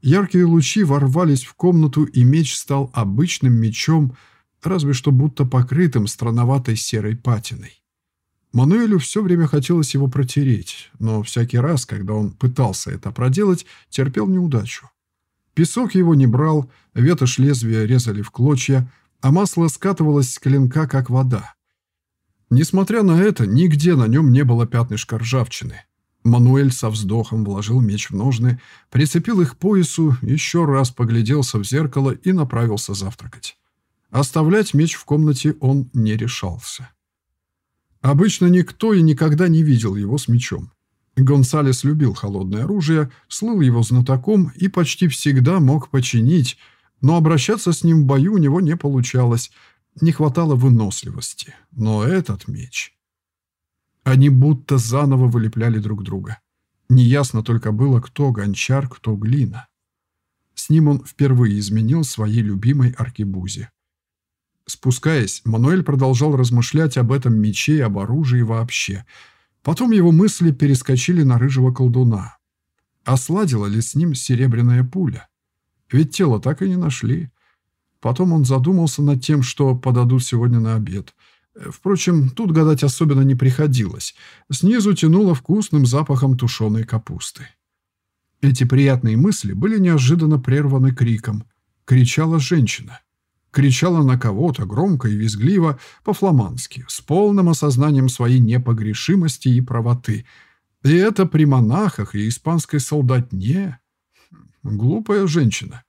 яркие лучи ворвались в комнату, и меч стал обычным мечом, разве что будто покрытым странноватой серой патиной. Мануэлю все время хотелось его протереть, но всякий раз, когда он пытался это проделать, терпел неудачу. Песок его не брал, ветошь лезвия резали в клочья, а масло скатывалось с клинка, как вода. Несмотря на это, нигде на нем не было пятнышка ржавчины. Мануэль со вздохом вложил меч в ножны, прицепил их к поясу, еще раз погляделся в зеркало и направился завтракать. Оставлять меч в комнате он не решался. Обычно никто и никогда не видел его с мечом. Гонсалес любил холодное оружие, слыл его знатоком и почти всегда мог починить, но обращаться с ним в бою у него не получалось, не хватало выносливости. Но этот меч... Они будто заново вылепляли друг друга. Неясно только было, кто гончар, кто глина. С ним он впервые изменил своей любимой аркебузе. Спускаясь, Мануэль продолжал размышлять об этом мече и об оружии вообще. Потом его мысли перескочили на рыжего колдуна. Осладила ли с ним серебряная пуля? Ведь тело так и не нашли. Потом он задумался над тем, что подадут сегодня на обед. Впрочем, тут гадать особенно не приходилось. Снизу тянуло вкусным запахом тушеной капусты. Эти приятные мысли были неожиданно прерваны криком. Кричала женщина кричала на кого-то громко и визгливо по-фламандски, с полным осознанием своей непогрешимости и правоты. И это при монахах и испанской солдатне. Глупая женщина.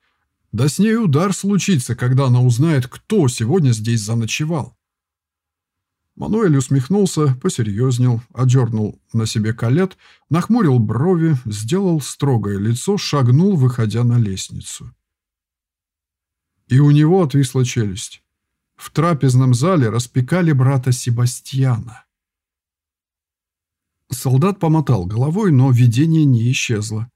Да с ней удар случится, когда она узнает, кто сегодня здесь заночевал. Мануэль усмехнулся, посерьезнел, одернул на себе колет, нахмурил брови, сделал строгое лицо, шагнул, выходя на лестницу и у него отвисла челюсть. В трапезном зале распекали брата Себастьяна. Солдат помотал головой, но видение не исчезло.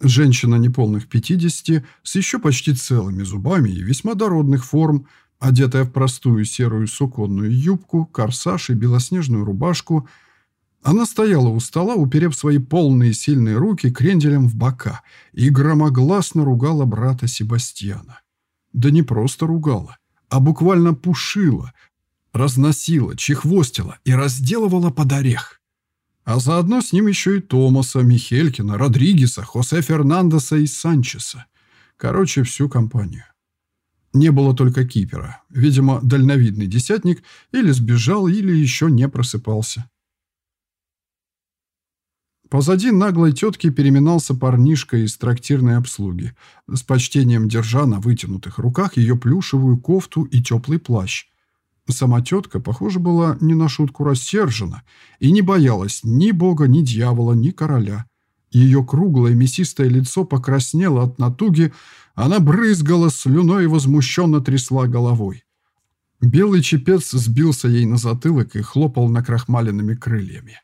Женщина неполных пятидесяти, с еще почти целыми зубами и весьма дородных форм, одетая в простую серую суконную юбку, корсаж и белоснежную рубашку, она стояла у стола, уперев свои полные сильные руки кренделем в бока и громогласно ругала брата Себастьяна. Да не просто ругала, а буквально пушила, разносила, чехвостила и разделывала под орех. А заодно с ним еще и Томаса, Михелькина, Родригеса, Хосе Фернандеса и Санчеса. Короче, всю компанию. Не было только Кипера. Видимо, дальновидный десятник или сбежал, или еще не просыпался. Позади наглой тетки переминался парнишка из трактирной обслуги, с почтением держа на вытянутых руках ее плюшевую кофту и теплый плащ. Сама тетка, похоже, была не на шутку рассержена и не боялась ни бога, ни дьявола, ни короля. Ее круглое мясистое лицо покраснело от натуги, она брызгала слюной и возмущенно трясла головой. Белый чепец сбился ей на затылок и хлопал накрахмаленными крыльями.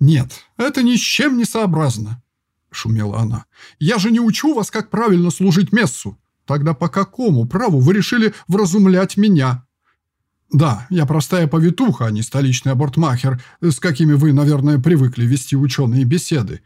«Нет, это ни с чем не сообразно», — шумела она. «Я же не учу вас, как правильно служить мессу. Тогда по какому праву вы решили вразумлять меня?» «Да, я простая повитуха, а не столичный абортмахер, с какими вы, наверное, привыкли вести ученые беседы.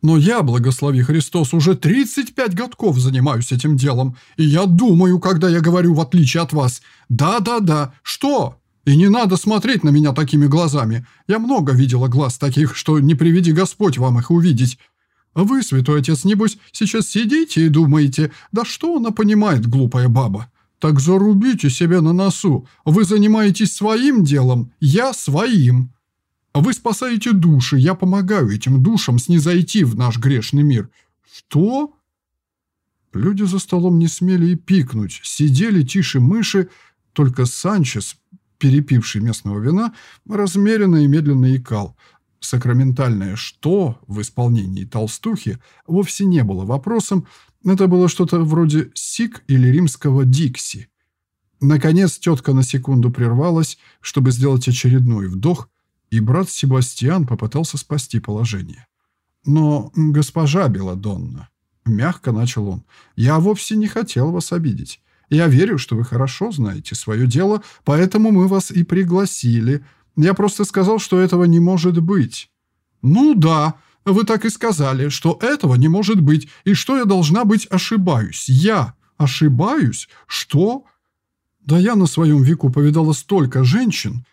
Но я, благослови Христос, уже 35 годков занимаюсь этим делом, и я думаю, когда я говорю, в отличие от вас, «да-да-да», что?» И не надо смотреть на меня такими глазами. Я много видела глаз таких, что не приведи Господь вам их увидеть. А вы, святой отец, небось, сейчас сидите и думаете, да что она понимает, глупая баба? Так зарубите себе на носу. Вы занимаетесь своим делом, я своим. Вы спасаете души, я помогаю этим душам снизойти в наш грешный мир. Что? Люди за столом не смели и пикнуть, сидели тише мыши, Только Санчес, перепивший местного вина, размеренно и медленно икал. Сакраментальное «что» в исполнении толстухи вовсе не было вопросом, это было что-то вроде «сик» или римского «дикси». Наконец тетка на секунду прервалась, чтобы сделать очередной вдох, и брат Себастьян попытался спасти положение. «Но, госпожа Беладонна», — мягко начал он, — «я вовсе не хотел вас обидеть. Я верю, что вы хорошо знаете свое дело, поэтому мы вас и пригласили. Я просто сказал, что этого не может быть». «Ну да, вы так и сказали, что этого не может быть, и что я должна быть ошибаюсь. Я ошибаюсь? Что?» «Да я на своем веку повидала столько женщин,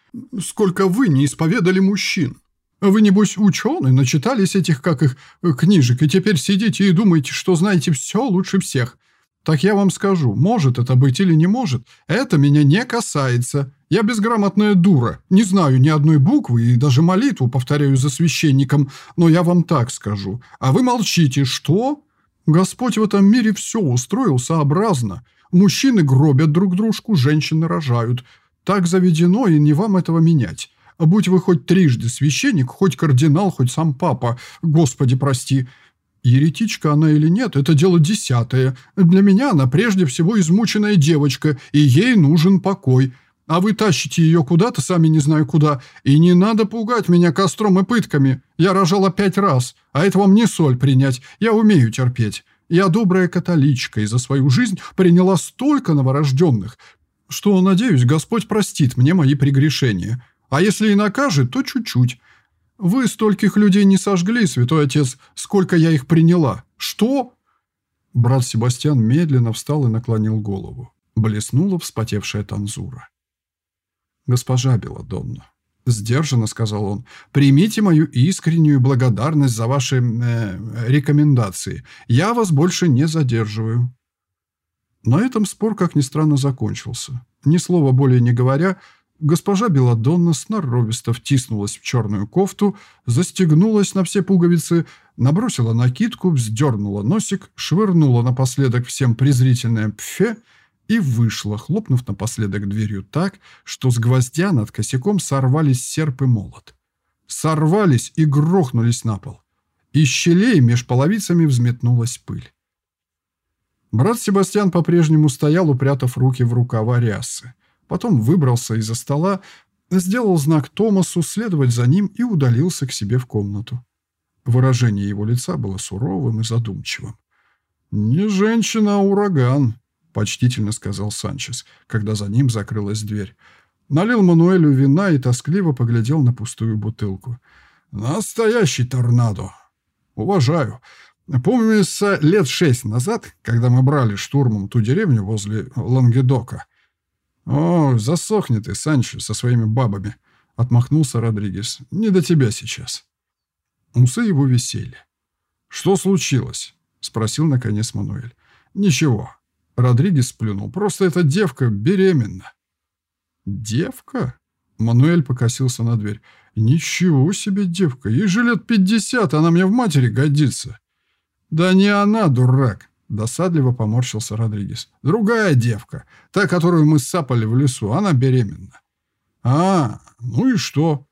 сколько вы не исповедали мужчин. Вы, небось, ученый, начитались этих, как их, книжек, и теперь сидите и думаете, что знаете все лучше всех. Так я вам скажу, может это быть или не может, это меня не касается. Я безграмотная дура, не знаю ни одной буквы и даже молитву повторяю за священником, но я вам так скажу. А вы молчите, что? Господь в этом мире все устроил сообразно. Мужчины гробят друг дружку, женщины рожают. Так заведено, и не вам этого менять. Будь вы хоть трижды священник, хоть кардинал, хоть сам папа, Господи прости. Еретичка она или нет, это дело десятое. Для меня она прежде всего измученная девочка, и ей нужен покой. А вы тащите ее куда-то, сами не знаю куда, и не надо пугать меня костром и пытками. Я рожала пять раз, а это вам не соль принять, я умею терпеть. Я добрая католичка и за свою жизнь приняла столько новорожденных, что, надеюсь, Господь простит мне мои прегрешения. А если и накажет, то чуть-чуть. Вы стольких людей не сожгли, святой отец, сколько я их приняла. Что?» Брат Себастьян медленно встал и наклонил голову. Блеснула вспотевшая танзура. «Госпожа Беладонна», — сдержанно сказал он, — «примите мою искреннюю благодарность за ваши э, рекомендации. Я вас больше не задерживаю». На этом спор, как ни странно, закончился. Ни слова более не говоря, Госпожа Беладонна сноровисто втиснулась в черную кофту, застегнулась на все пуговицы, набросила накидку, вздернула носик, швырнула напоследок всем презрительное «пфе» и вышла, хлопнув напоследок дверью так, что с гвоздя над косяком сорвались серп и молот. Сорвались и грохнулись на пол. Из щелей меж половицами взметнулась пыль. Брат Себастьян по-прежнему стоял, упрятав руки в рукава рясы. Потом выбрался из-за стола, сделал знак Томасу следовать за ним и удалился к себе в комнату. Выражение его лица было суровым и задумчивым. «Не женщина, а ураган», — почтительно сказал Санчес, когда за ним закрылась дверь. Налил Мануэлю вина и тоскливо поглядел на пустую бутылку. «Настоящий торнадо! Уважаю. Помнится, лет шесть назад, когда мы брали штурмом ту деревню возле Лангедока, «О, засохни ты, Санчо, со своими бабами!» — отмахнулся Родригес. «Не до тебя сейчас». Усы его висели. «Что случилось?» — спросил наконец Мануэль. «Ничего». Родригес сплюнул. «Просто эта девка беременна». «Девка?» Мануэль покосился на дверь. «Ничего себе девка! Ей же лет пятьдесят, она мне в матери годится». «Да не она, дурак!» Досадливо поморщился Родригес. «Другая девка, та, которую мы сапали в лесу, она беременна». «А, ну и что?»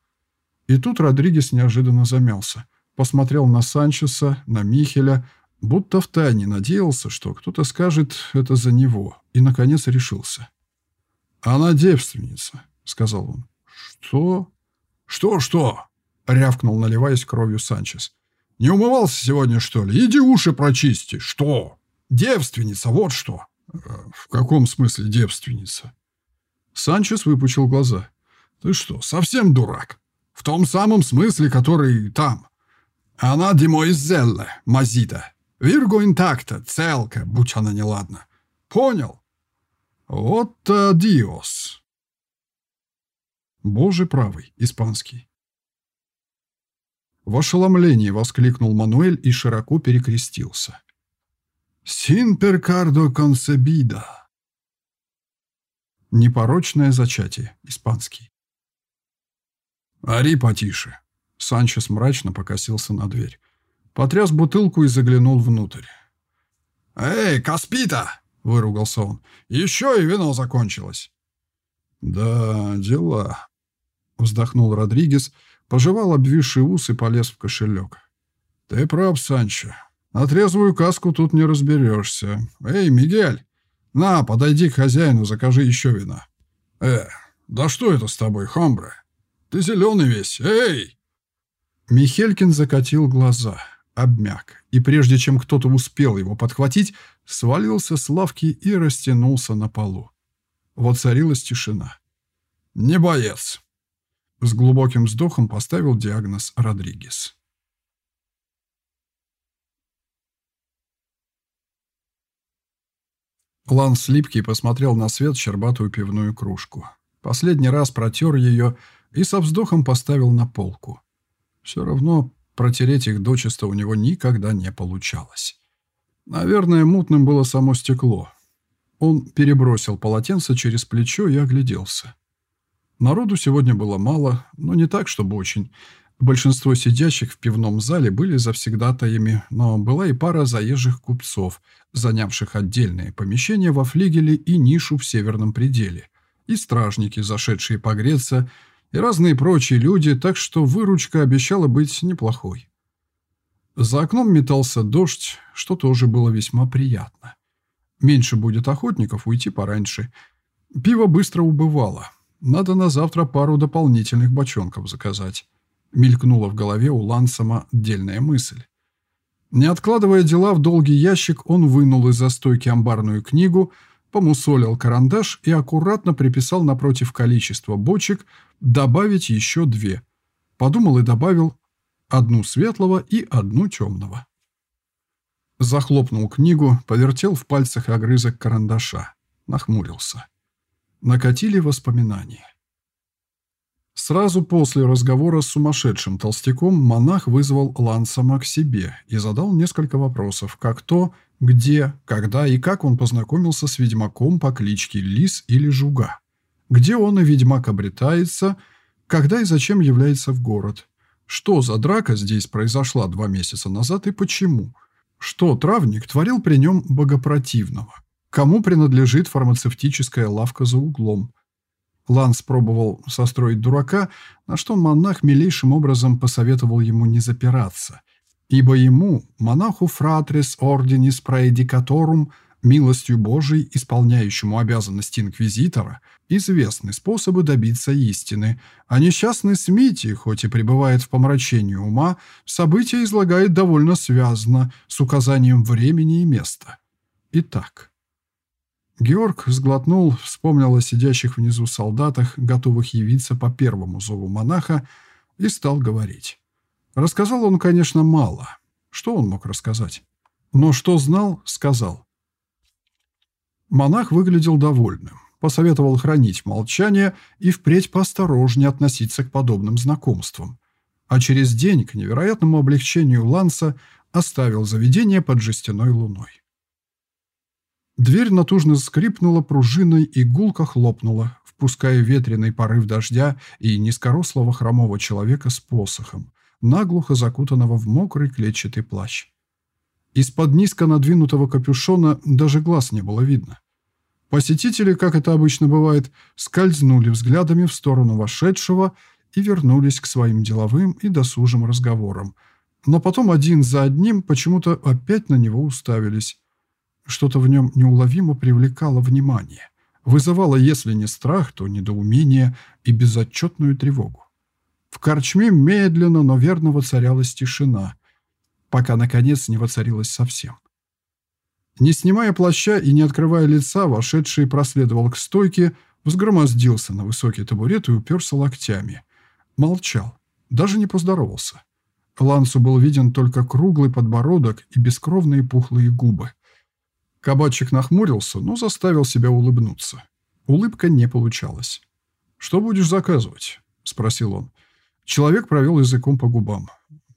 И тут Родригес неожиданно замялся. Посмотрел на Санчеса, на Михеля, будто втайне надеялся, что кто-то скажет это за него, и, наконец, решился. «Она девственница», — сказал он. «Что?» «Что-что?» — рявкнул, наливаясь кровью Санчес. «Не умывался сегодня, что ли? Иди уши прочисти. Что?» Девственница, вот что. Э, в каком смысле девственница? Санчес выпучил глаза. Ты что, совсем дурак? В том самом смысле, который там. Она демоизелла, мазита. Вирго интакта, целка, будь она неладна. Понял? Вот диос. Боже правый, испанский. В ошеломлении воскликнул Мануэль и широко перекрестился. «Син перкардо консебида». Непорочное зачатие. Испанский. «Ари потише». Санчес мрачно покосился на дверь. Потряс бутылку и заглянул внутрь. «Эй, Каспита!» — выругался он. «Еще и вино закончилось». «Да, дела», — вздохнул Родригес, пожевал обвисший ус и полез в кошелек. «Ты прав, Санчо. На трезвую каску тут не разберешься. Эй, Мигель, на, подойди к хозяину, закажи еще вина». «Э, да что это с тобой, Хамбре? Ты зеленый весь, эй!» Михелькин закатил глаза, обмяк, и прежде чем кто-то успел его подхватить, свалился с лавки и растянулся на полу. Воцарилась тишина. «Не боец!» С глубоким вздохом поставил диагноз Родригес. Ланс Липкий посмотрел на свет щербатую пивную кружку. Последний раз протер ее и со вздохом поставил на полку. Все равно протереть их дочисто у него никогда не получалось. Наверное, мутным было само стекло. Он перебросил полотенце через плечо и огляделся. Народу сегодня было мало, но не так, чтобы очень. Большинство сидящих в пивном зале были завсегдатаями, но была и пара заезжих купцов, занявших отдельные помещения во флигеле и нишу в северном пределе, и стражники, зашедшие погреться, и разные прочие люди, так что выручка обещала быть неплохой. За окном метался дождь, что тоже было весьма приятно. Меньше будет охотников, уйти пораньше. Пиво быстро убывало. Надо на завтра пару дополнительных бочонков заказать. Мелькнула в голове у Лансома отдельная мысль. Не откладывая дела в долгий ящик, он вынул из застойки амбарную книгу – помусолил карандаш и аккуратно приписал напротив количества бочек добавить еще две. Подумал и добавил одну светлого и одну темного. Захлопнул книгу, повертел в пальцах огрызок карандаша. Нахмурился. Накатили воспоминания. Сразу после разговора с сумасшедшим толстяком монах вызвал Лансома к себе и задал несколько вопросов, как то, где, когда и как он познакомился с ведьмаком по кличке Лис или Жуга, где он и ведьмак обретается, когда и зачем является в город, что за драка здесь произошла два месяца назад и почему, что травник творил при нем богопротивного, кому принадлежит фармацевтическая лавка за углом – Ланс пробовал состроить дурака, на что монах милейшим образом посоветовал ему не запираться, ибо ему, монаху фратрис орденис праедикаторум, милостью Божией, исполняющему обязанности инквизитора, известны способы добиться истины, а несчастный Смити, хоть и пребывает в помрачении ума, события излагает довольно связно, с указанием времени и места. Итак, Георг сглотнул, вспомнил о сидящих внизу солдатах, готовых явиться по первому зову монаха, и стал говорить. Рассказал он, конечно, мало. Что он мог рассказать? Но что знал, сказал. Монах выглядел довольным, посоветовал хранить молчание и впредь поосторожнее относиться к подобным знакомствам. А через день, к невероятному облегчению Ланса, оставил заведение под жестяной луной. Дверь натужно скрипнула пружиной и гулко хлопнула, впуская ветреный порыв дождя и низкорослого хромого человека с посохом, наглухо закутанного в мокрый клетчатый плащ. Из-под низко надвинутого капюшона даже глаз не было видно. Посетители, как это обычно бывает, скользнули взглядами в сторону вошедшего и вернулись к своим деловым и досужим разговорам. Но потом один за одним почему-то опять на него уставились. Что-то в нем неуловимо привлекало внимание, вызывало, если не страх, то недоумение и безотчетную тревогу. В корчме медленно, но верно воцарялась тишина, пока, наконец, не воцарилась совсем. Не снимая плаща и не открывая лица, вошедший проследовал к стойке, взгромоздился на высокий табурет и уперся локтями. Молчал, даже не поздоровался. Лансу был виден только круглый подбородок и бескровные пухлые губы. Кабачик нахмурился, но заставил себя улыбнуться. Улыбка не получалась. «Что будешь заказывать?» – спросил он. Человек провел языком по губам.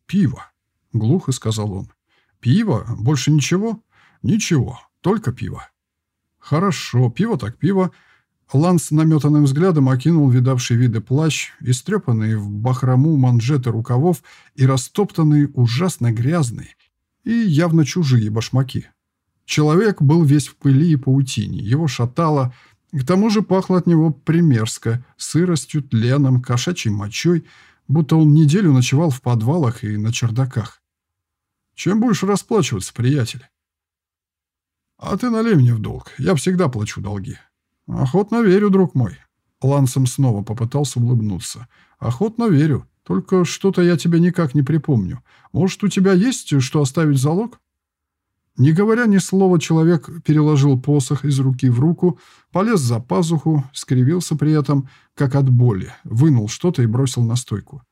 «Пиво», – глухо сказал он. «Пиво? Больше ничего?» «Ничего, только пиво». «Хорошо, пиво так пиво». Ланс наметанным взглядом окинул видавший виды плащ, истрепанные в бахрому манжеты рукавов и растоптанные ужасно грязные и явно чужие башмаки. Человек был весь в пыли и паутине, его шатало, К тому же пахло от него примерзко, сыростью, тленом, кошачьей мочой, будто он неделю ночевал в подвалах и на чердаках. Чем будешь расплачиваться, приятель? А ты налей мне в долг. Я всегда плачу долги. Охотно верю, друг мой. Лансом снова попытался улыбнуться. Охотно верю. Только что-то я тебя никак не припомню. Может, у тебя есть что оставить залог? Не говоря ни слова, человек переложил посох из руки в руку, полез за пазуху, скривился при этом, как от боли, вынул что-то и бросил на стойку.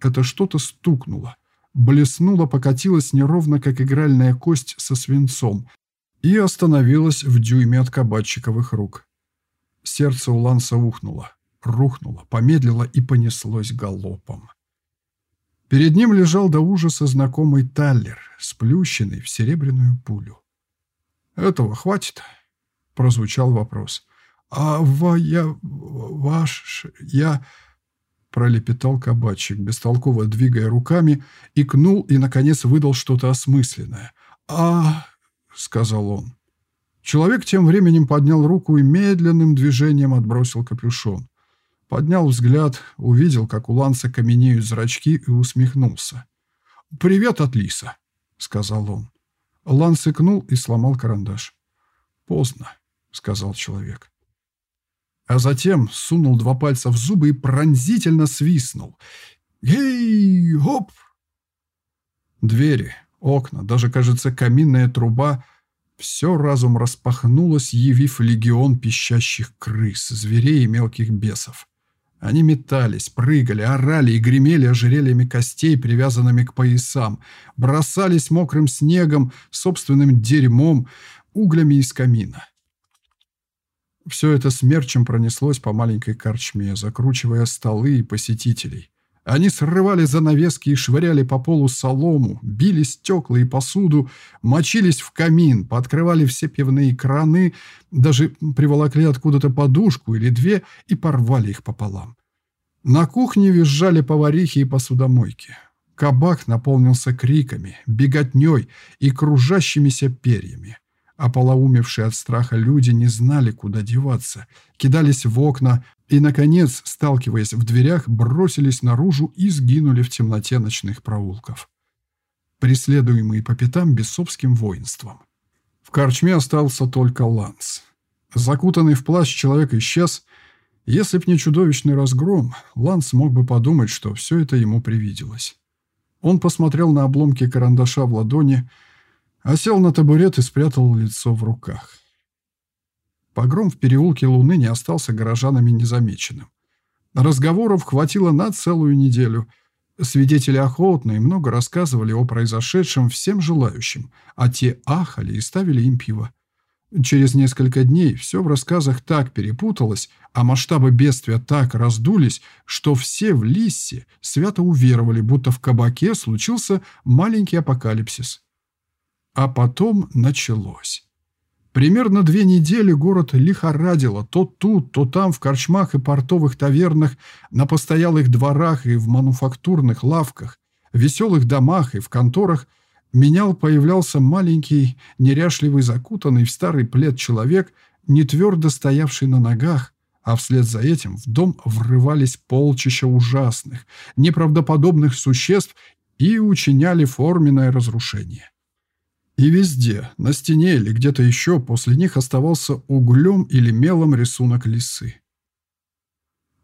Это что-то стукнуло, блеснуло, покатилось неровно, как игральная кость со свинцом, и остановилось в дюйме от кабачиковых рук. Сердце у Ланса ухнуло, рухнуло, помедлило и понеслось галопом. Перед ним лежал до ужаса знакомый таллер, сплющенный в серебряную пулю. «Этого хватит?» — прозвучал вопрос. «А ва я... ваш... я...» — пролепетал кабачик, бестолково двигая руками, икнул и, наконец, выдал что-то осмысленное. «А...» — сказал он. Человек тем временем поднял руку и медленным движением отбросил капюшон. Поднял взгляд, увидел, как у Ланса каменеют зрачки и усмехнулся. «Привет от Лиса», — сказал он. Ланс икнул и сломал карандаш. «Поздно», — сказал человек. А затем сунул два пальца в зубы и пронзительно свистнул. «Эй, оп!» Двери, окна, даже, кажется, каминная труба — все разум распахнулось, явив легион пищащих крыс, зверей и мелких бесов. Они метались, прыгали, орали и гремели ожерельями костей, привязанными к поясам, бросались мокрым снегом, собственным дерьмом, углями из камина. Все это смерчем пронеслось по маленькой корчме, закручивая столы и посетителей. Они срывали занавески и швыряли по полу солому, били стекла и посуду, мочились в камин, пооткрывали все пивные краны, даже приволокли откуда-то подушку или две и порвали их пополам. На кухне визжали поварихи и посудомойки. Кабак наполнился криками, беготней и кружащимися перьями. А полоумевшие от страха люди не знали, куда деваться, кидались в окна и, наконец, сталкиваясь в дверях, бросились наружу и сгинули в темноте ночных проулков. Преследуемый по пятам бесовским воинством. В корчме остался только Ланс. Закутанный в плащ человек исчез, если б не чудовищный разгром, Ланс мог бы подумать, что все это ему привиделось. Он посмотрел на обломки карандаша в ладони, осел на табурет и спрятал лицо в руках. Погром в переулке Луны не остался горожанами незамеченным. Разговоров хватило на целую неделю. Свидетели охотно и много рассказывали о произошедшем всем желающим, а те ахали и ставили им пиво. Через несколько дней все в рассказах так перепуталось, а масштабы бедствия так раздулись, что все в Лиссе свято уверовали, будто в кабаке случился маленький апокалипсис. А потом началось. Примерно две недели город лихорадило то тут, то там, в корчмах и портовых тавернах, на постоялых дворах и в мануфактурных лавках, веселых домах и в конторах – менял появлялся маленький, неряшливый, закутанный в старый плед человек, не твердо стоявший на ногах, а вслед за этим в дом врывались полчища ужасных, неправдоподобных существ и учиняли форменное разрушение. И везде, на стене или где-то еще, после них оставался углем или мелом рисунок лисы.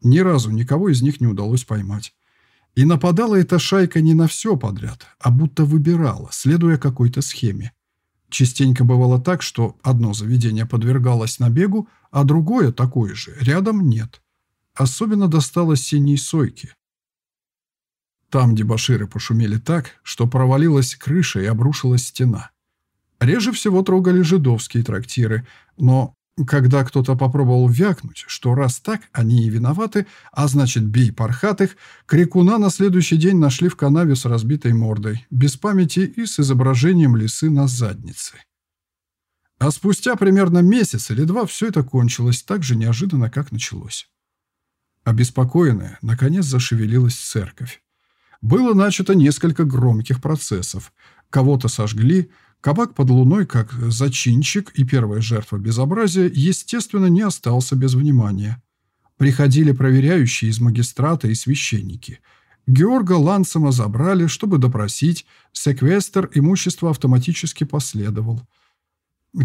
Ни разу никого из них не удалось поймать. И нападала эта шайка не на все подряд, а будто выбирала, следуя какой-то схеме. Частенько бывало так, что одно заведение подвергалось набегу, а другое, такое же, рядом нет. Особенно досталось синей сойке. Там дебоширы пошумели так, что провалилась крыша и обрушилась стена. Реже всего трогали жидовские трактиры, но когда кто-то попробовал вякнуть, что раз так, они и виноваты, а значит бей пархатых, крикуна на следующий день нашли в канаве с разбитой мордой, без памяти и с изображением лисы на заднице. А спустя примерно месяц или два все это кончилось так же неожиданно, как началось. Обеспокоенная, наконец зашевелилась церковь. Было начато несколько громких процессов. Кого-то сожгли, Кабак под луной, как зачинщик и первая жертва безобразия, естественно, не остался без внимания. Приходили проверяющие из магистрата и священники. Георга Лансома забрали, чтобы допросить, секвестр имущества автоматически последовал.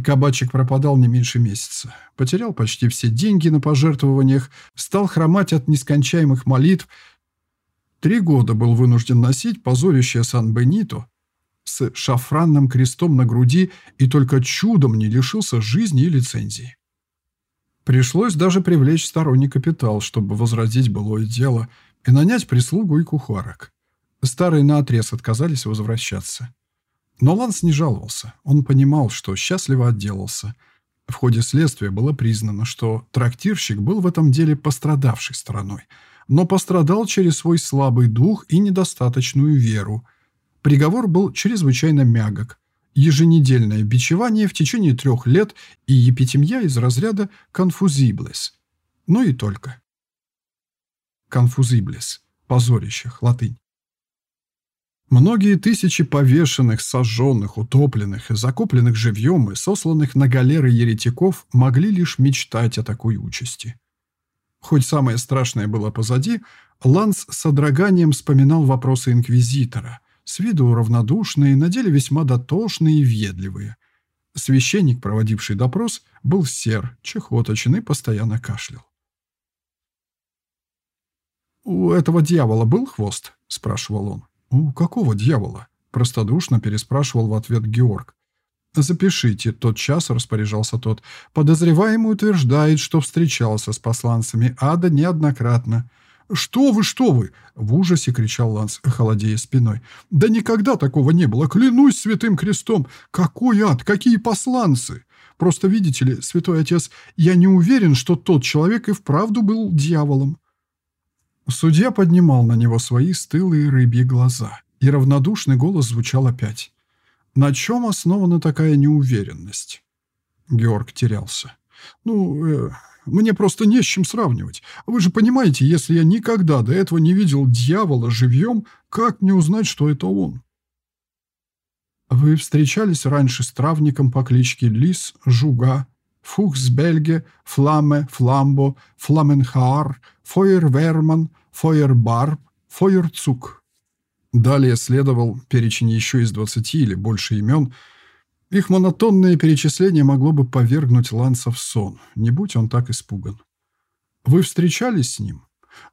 Кабачик пропадал не меньше месяца. Потерял почти все деньги на пожертвованиях, стал хромать от нескончаемых молитв. Три года был вынужден носить позорище Сан-Бенито с шафранным крестом на груди и только чудом не лишился жизни и лицензии. Пришлось даже привлечь сторонний капитал, чтобы возродить былое дело, и нанять прислугу и кухарок. Старые наотрез отказались возвращаться. Но Ланс не жаловался. Он понимал, что счастливо отделался. В ходе следствия было признано, что трактирщик был в этом деле пострадавшей стороной, но пострадал через свой слабый дух и недостаточную веру. Приговор был чрезвычайно мягок. Еженедельное бичевание в течение трех лет и епитемья из разряда «конфузиблес». Ну и только. «Конфузиблес» – позорищах, латынь. Многие тысячи повешенных, сожженных, утопленных, закопленных живьем и сосланных на галеры еретиков могли лишь мечтать о такой участи. Хоть самое страшное было позади, Ланс с содроганием вспоминал вопросы инквизитора, с виду равнодушные, на деле весьма дотошные и въедливые. Священник, проводивший допрос, был сер, чехоточен и постоянно кашлял. «У этого дьявола был хвост?» – спрашивал он. «У какого дьявола?» – простодушно переспрашивал в ответ Георг. «Запишите, тот час», – распоряжался тот. «Подозреваемый утверждает, что встречался с посланцами ада неоднократно». «Что вы, что вы!» – в ужасе кричал Ланс, холодея спиной. «Да никогда такого не было! Клянусь святым крестом! Какой ад! Какие посланцы!» Просто, видите ли, святой отец, я не уверен, что тот человек и вправду был дьяволом. Судья поднимал на него свои стылые рыбьи глаза, и равнодушный голос звучал опять. «На чем основана такая неуверенность?» Георг терялся. «Ну, э, мне просто не с чем сравнивать. Вы же понимаете, если я никогда до этого не видел дьявола живьем, как мне узнать, что это он?» «Вы встречались раньше с травником по кличке Лис, Жуга, Фухсбельге, Фламе, Фламбо, Фламенхаар, Фойерверман, Фойербарб, Фойерцук. Далее следовал перечень еще из двадцати или больше имен. Их монотонное перечисление могло бы повергнуть Ланса в сон, не будь он так испуган. «Вы встречались с ним?»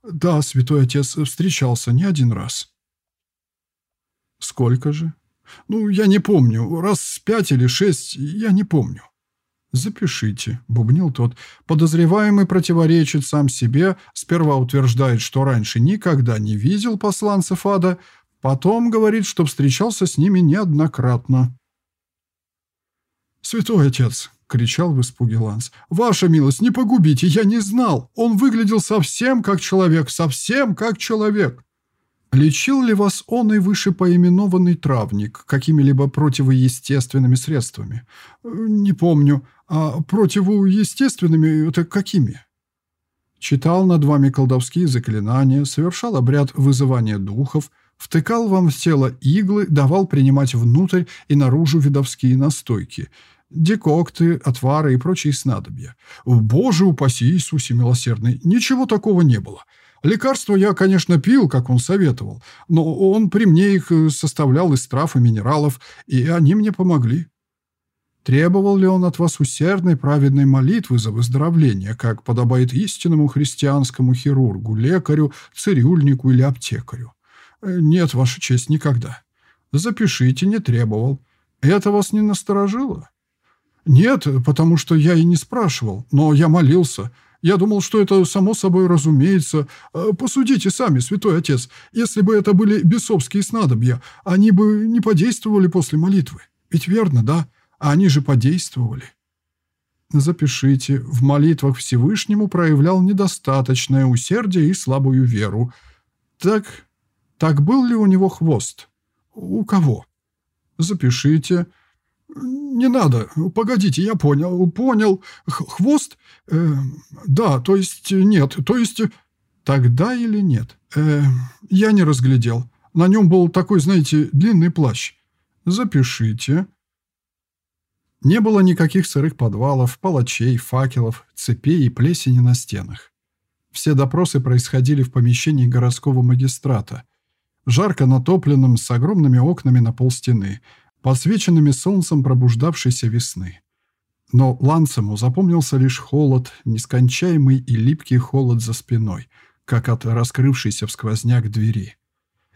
«Да, святой отец, встречался не один раз». «Сколько же?» «Ну, я не помню. Раз пять или шесть, я не помню». «Запишите», — бубнил тот. «Подозреваемый противоречит сам себе, сперва утверждает, что раньше никогда не видел посланцев ада, потом говорит, что встречался с ними неоднократно». «Святой отец», — кричал в испуге Ланс, — «ваша милость, не погубите, я не знал. Он выглядел совсем как человек, совсем как человек». Лечил ли вас он и вышепоименованный травник какими-либо противоестественными средствами? Не помню. А противоестественными это какими? Читал над вами колдовские заклинания, совершал обряд вызывания духов, втыкал вам в тело иглы, давал принимать внутрь и наружу видовские настойки, декокты, отвары и прочие снадобья. Боже упаси Иисусе милосердный, ничего такого не было. Лекарства я, конечно, пил, как он советовал, но он при мне их э, составлял из трав и минералов, и они мне помогли. Требовал ли он от вас усердной праведной молитвы за выздоровление, как подобает истинному христианскому хирургу, лекарю, цирюльнику или аптекарю? Э, нет, ваша честь, никогда. Запишите, не требовал. Это вас не насторожило? Нет, потому что я и не спрашивал, но я молился – я думал, что это само собой разумеется. Э, посудите сами, святой отец. Если бы это были бесовские снадобья, они бы не подействовали после молитвы. Ведь верно, да? А они же подействовали. Запишите, в молитвах Всевышнему проявлял недостаточное усердие и слабую веру. Так, так был ли у него хвост? У кого? Запишите. «Не надо. Погодите, я понял. Понял. Х хвост? Э, да, то есть нет. То есть... Тогда или нет? Э, я не разглядел. На нем был такой, знаете, длинный плащ. Запишите». Не было никаких сырых подвалов, палачей, факелов, цепей и плесени на стенах. Все допросы происходили в помещении городского магистрата, жарко натопленном с огромными окнами на полстены, подсвеченными солнцем пробуждавшейся весны. Но Лансему запомнился лишь холод, нескончаемый и липкий холод за спиной, как от раскрывшейся в сквозняк двери.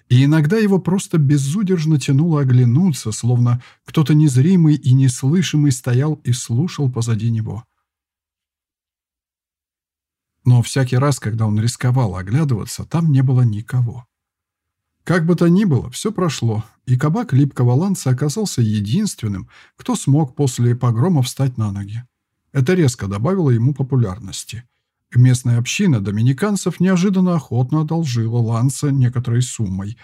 И иногда его просто безудержно тянуло оглянуться, словно кто-то незримый и неслышимый стоял и слушал позади него. Но всякий раз, когда он рисковал оглядываться, там не было никого. Как бы то ни было, все прошло, и кабак липкого ланца оказался единственным, кто смог после погрома встать на ноги. Это резко добавило ему популярности – Местная община доминиканцев неожиданно охотно одолжила Ланса некоторой суммой,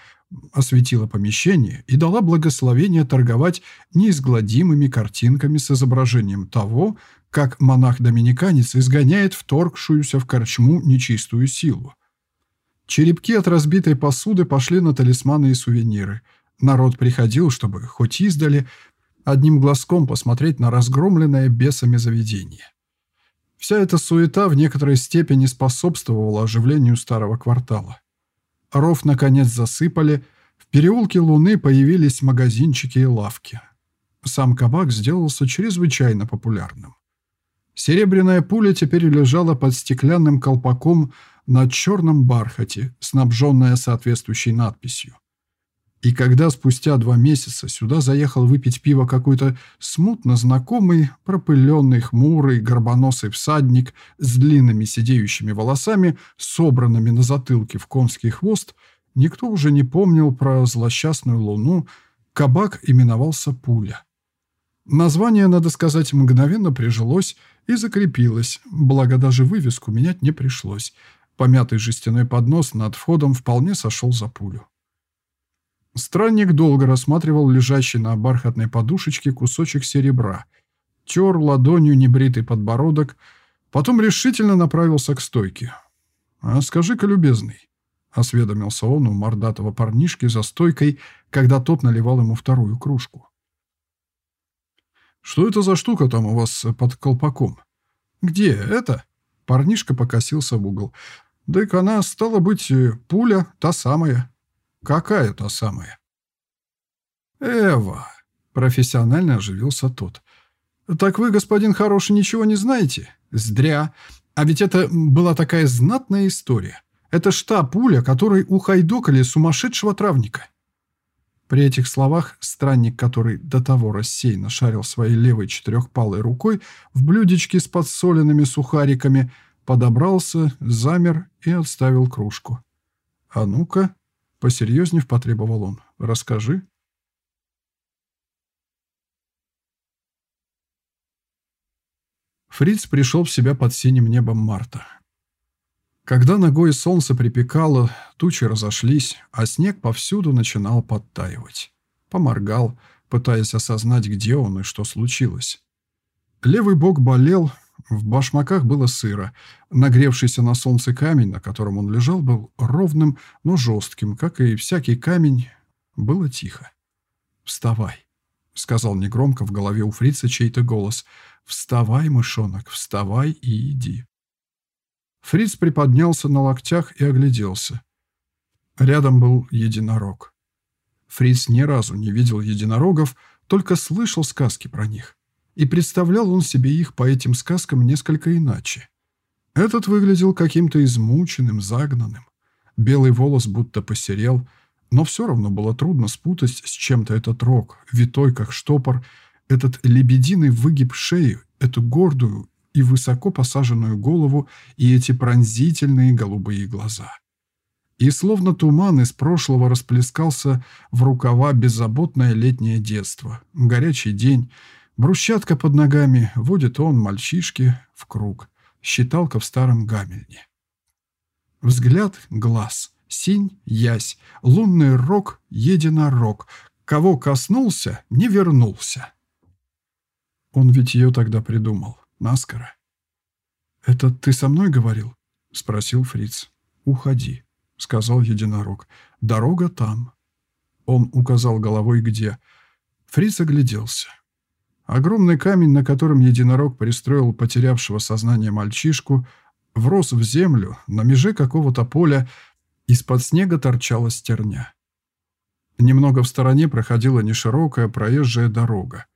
осветила помещение и дала благословение торговать неизгладимыми картинками с изображением того, как монах-доминиканец изгоняет вторгшуюся в корчму нечистую силу. Черепки от разбитой посуды пошли на талисманы и сувениры. Народ приходил, чтобы, хоть издали, одним глазком посмотреть на разгромленное бесами заведение. Вся эта суета в некоторой степени способствовала оживлению старого квартала. Ров, наконец, засыпали, в переулке Луны появились магазинчики и лавки. Сам кабак сделался чрезвычайно популярным. Серебряная пуля теперь лежала под стеклянным колпаком на черном бархате, снабженная соответствующей надписью. И когда спустя два месяца сюда заехал выпить пиво какой-то смутно знакомый, пропыленный, хмурый, горбоносый всадник с длинными сидеющими волосами, собранными на затылке в конский хвост, никто уже не помнил про злосчастную луну, кабак именовался «Пуля». Название, надо сказать, мгновенно прижилось и закрепилось, благо даже вывеску менять не пришлось. Помятый жестяной поднос над входом вполне сошел за пулю. Странник долго рассматривал лежащий на бархатной подушечке кусочек серебра, тер ладонью небритый подбородок, потом решительно направился к стойке. «А скажи-ка, любезный», — осведомился он у мордатого парнишки за стойкой, когда тот наливал ему вторую кружку. «Что это за штука там у вас под колпаком?» «Где это?» Парнишка покосился в угол. «Так она, стала быть, пуля, та самая». «Какая та самая?» «Эва», — профессионально оживился тот. «Так вы, господин хороший, ничего не знаете? Здря. А ведь это была такая знатная история. Это ж та пуля, которой ухайдокали сумасшедшего травника». При этих словах странник, который до того рассеянно шарил своей левой четырехпалой рукой в блюдечке с подсоленными сухариками, подобрался, замер и отставил кружку. «А ну-ка», Посерьезнее потребовал он. «Расскажи». Фриц пришел в себя под синим небом марта. Когда ногой солнце припекало, тучи разошлись, а снег повсюду начинал подтаивать. Поморгал, пытаясь осознать, где он и что случилось. Левый бок болел, в башмаках было сыро. Нагревшийся на солнце камень, на котором он лежал, был ровным, но жестким, как и всякий камень. Было тихо. «Вставай», — сказал негромко в голове у фрица чей-то голос. «Вставай, мышонок, вставай и иди». Фриц приподнялся на локтях и огляделся. Рядом был единорог. Фриц ни разу не видел единорогов, только слышал сказки про них и представлял он себе их по этим сказкам несколько иначе. Этот выглядел каким-то измученным, загнанным. Белый волос будто посерел, но все равно было трудно спутать с чем-то этот рог, витой как штопор, этот лебединый выгиб шеи, эту гордую и высоко посаженную голову и эти пронзительные голубые глаза. И словно туман из прошлого расплескался в рукава беззаботное летнее детство, горячий день, Брусчатка под ногами, водит он мальчишки в круг. Считалка в старом гамельне. Взгляд — глаз, синь — ясь, лунный рог — единорог. Кого коснулся, не вернулся. Он ведь ее тогда придумал, наскоро. «Это ты со мной говорил?» — спросил Фриц. «Уходи», — сказал единорог. «Дорога там». Он указал головой где. Фриц огляделся. Огромный камень, на котором единорог пристроил потерявшего сознание мальчишку, врос в землю, на меже какого-то поля из-под снега торчала стерня. Немного в стороне проходила неширокая проезжая дорога.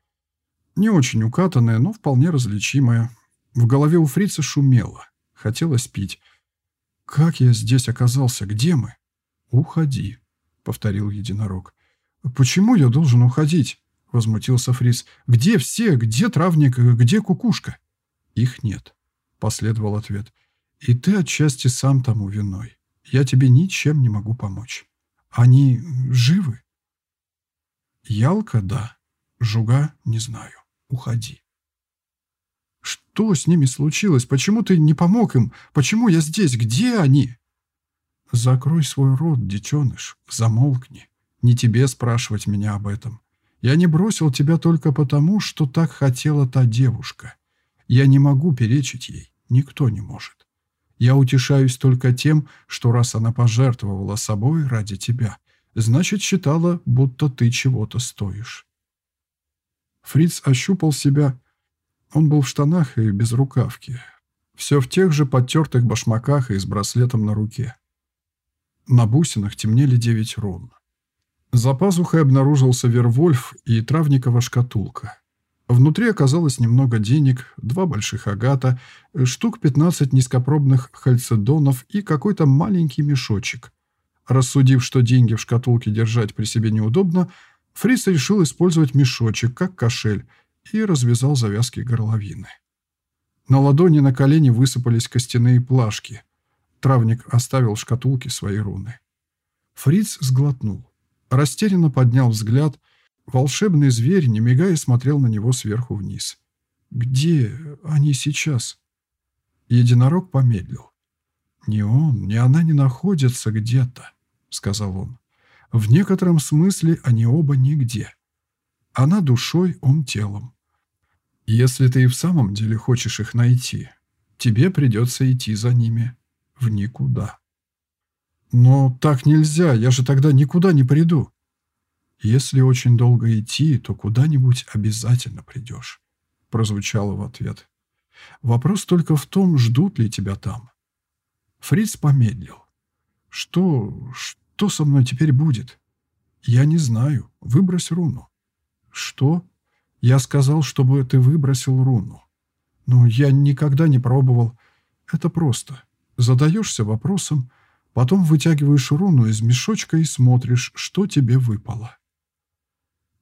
Не очень укатанная, но вполне различимая. В голове у фрица шумело. Хотелось пить. «Как я здесь оказался? Где мы?» «Уходи», — повторил единорог. «Почему я должен уходить?» — возмутился Фриц. «Где все? Где травник? Где кукушка?» «Их нет», — последовал ответ. «И ты отчасти сам тому виной. Я тебе ничем не могу помочь». Они живы? Ялка, да. Жуга, не знаю. Уходи. Что с ними случилось? Почему ты не помог им? Почему я здесь? Где они? Закрой свой рот, детеныш. Замолкни. Не тебе спрашивать меня об этом. Я не бросил тебя только потому, что так хотела та девушка. Я не могу перечить ей. Никто не может. Я утешаюсь только тем, что раз она пожертвовала собой ради тебя, значит, считала, будто ты чего-то стоишь. Фриц ощупал себя. Он был в штанах и без рукавки. Все в тех же подтертых башмаках и с браслетом на руке. На бусинах темнели девять рун. За пазухой обнаружился Вервольф и травникова шкатулка. Внутри оказалось немного денег, два больших агата, штук 15 низкопробных хальцедонов и какой-то маленький мешочек. Рассудив, что деньги в шкатулке держать при себе неудобно, Фрис решил использовать мешочек, как кошель, и развязал завязки горловины. На ладони на колени высыпались костяные плашки. Травник оставил в шкатулке свои руны. Фриц сглотнул. Растерянно поднял взгляд – Волшебный зверь, не мигая, смотрел на него сверху вниз. «Где они сейчас?» Единорог помедлил. «Ни он, ни она не находятся где-то», — сказал он. «В некотором смысле они оба нигде. Она душой, он телом. Если ты и в самом деле хочешь их найти, тебе придется идти за ними в никуда». «Но так нельзя, я же тогда никуда не приду», «Если очень долго идти, то куда-нибудь обязательно придешь», — прозвучало в ответ. «Вопрос только в том, ждут ли тебя там». Фриц помедлил. «Что... что со мной теперь будет?» «Я не знаю. Выбрось руну». «Что?» «Я сказал, чтобы ты выбросил руну». «Но я никогда не пробовал. Это просто. Задаешься вопросом, потом вытягиваешь руну из мешочка и смотришь, что тебе выпало».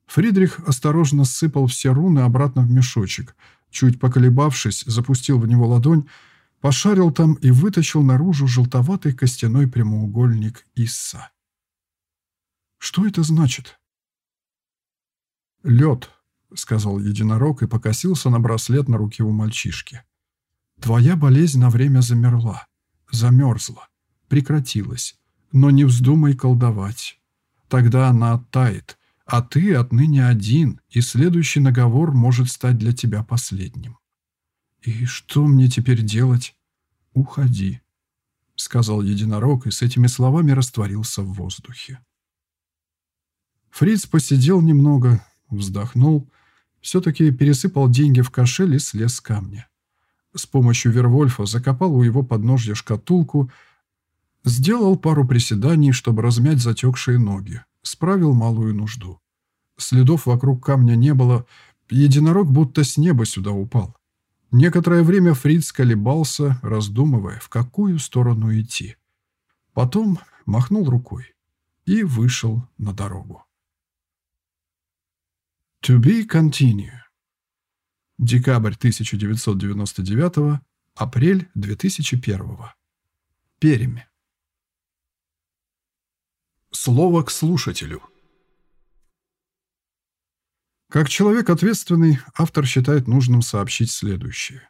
Фридрих осторожно сыпал все руны обратно в мешочек. Чуть поколебавшись, запустил в него ладонь, пошарил там и вытащил наружу желтоватый костяной прямоугольник Исса. «Что это значит?» «Лед», — сказал единорог и покосился на браслет на руке у мальчишки. «Твоя болезнь на время замерла, замерзла, прекратилась, но не вздумай колдовать. Тогда она оттает» А ты отныне один, и следующий наговор может стать для тебя последним. И что мне теперь делать? Уходи, сказал единорог и с этими словами растворился в воздухе. Фриц посидел немного, вздохнул, все-таки пересыпал деньги в кошель и слез с камня. С помощью Вервольфа закопал у его подножья шкатулку, сделал пару приседаний, чтобы размять затекшие ноги, справил малую нужду. Следов вокруг камня не было, единорог будто с неба сюда упал. Некоторое время Фриц колебался, раздумывая, в какую сторону идти. Потом махнул рукой и вышел на дорогу. To be continue. Декабрь 1999, апрель 2001. Перемь. Слово к слушателю. Как человек ответственный, автор считает нужным сообщить следующее.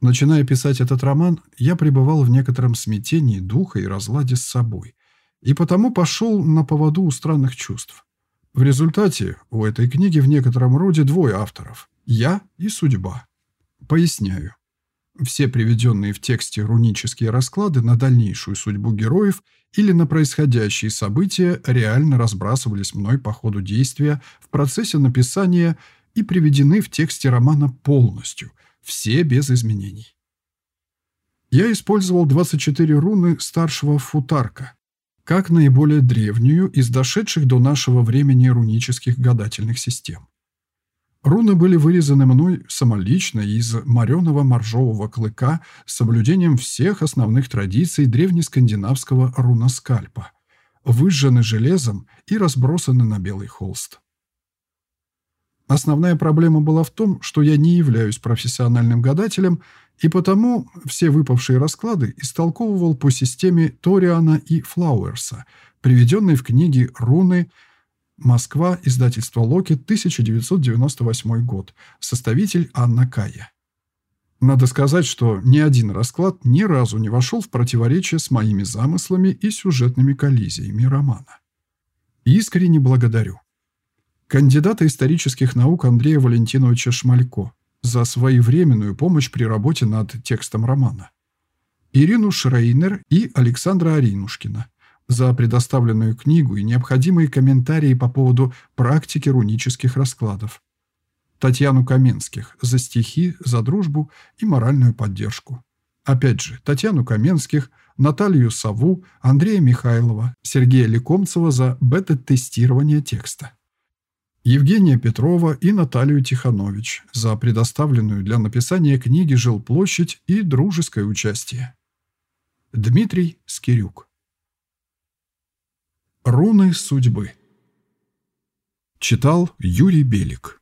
Начиная писать этот роман, я пребывал в некотором смятении духа и разладе с собой, и потому пошел на поводу у странных чувств. В результате у этой книги в некотором роде двое авторов – я и судьба. Поясняю. Все приведенные в тексте рунические расклады на дальнейшую судьбу героев или на происходящие события реально разбрасывались мной по ходу действия в процессе написания и приведены в тексте романа полностью, все без изменений. Я использовал 24 руны старшего футарка, как наиболее древнюю из дошедших до нашего времени рунических гадательных систем. Руны были вырезаны мной самолично из мореного моржового клыка с соблюдением всех основных традиций древнескандинавского руноскальпа, выжжены железом и разбросаны на белый холст. Основная проблема была в том, что я не являюсь профессиональным гадателем, и потому все выпавшие расклады истолковывал по системе Ториана и Флауэрса, приведенной в книге «Руны», Москва, издательство Локи, 1998 год. Составитель Анна Кая. Надо сказать, что ни один расклад ни разу не вошел в противоречие с моими замыслами и сюжетными коллизиями романа. Искренне благодарю. Кандидата исторических наук Андрея Валентиновича Шмалько за своевременную помощь при работе над текстом романа. Ирину Шрейнер и Александра Аринушкина за предоставленную книгу и необходимые комментарии по поводу практики рунических раскладов. Татьяну Каменских за стихи, за дружбу и моральную поддержку. Опять же, Татьяну Каменских, Наталью Саву, Андрея Михайлова, Сергея Лекомцева за бета-тестирование текста. Евгения Петрова и Наталью Тиханович за предоставленную для написания книги «Жилплощадь» и дружеское участие. Дмитрий Скирюк Руны судьбы. Читал Юрий Белик.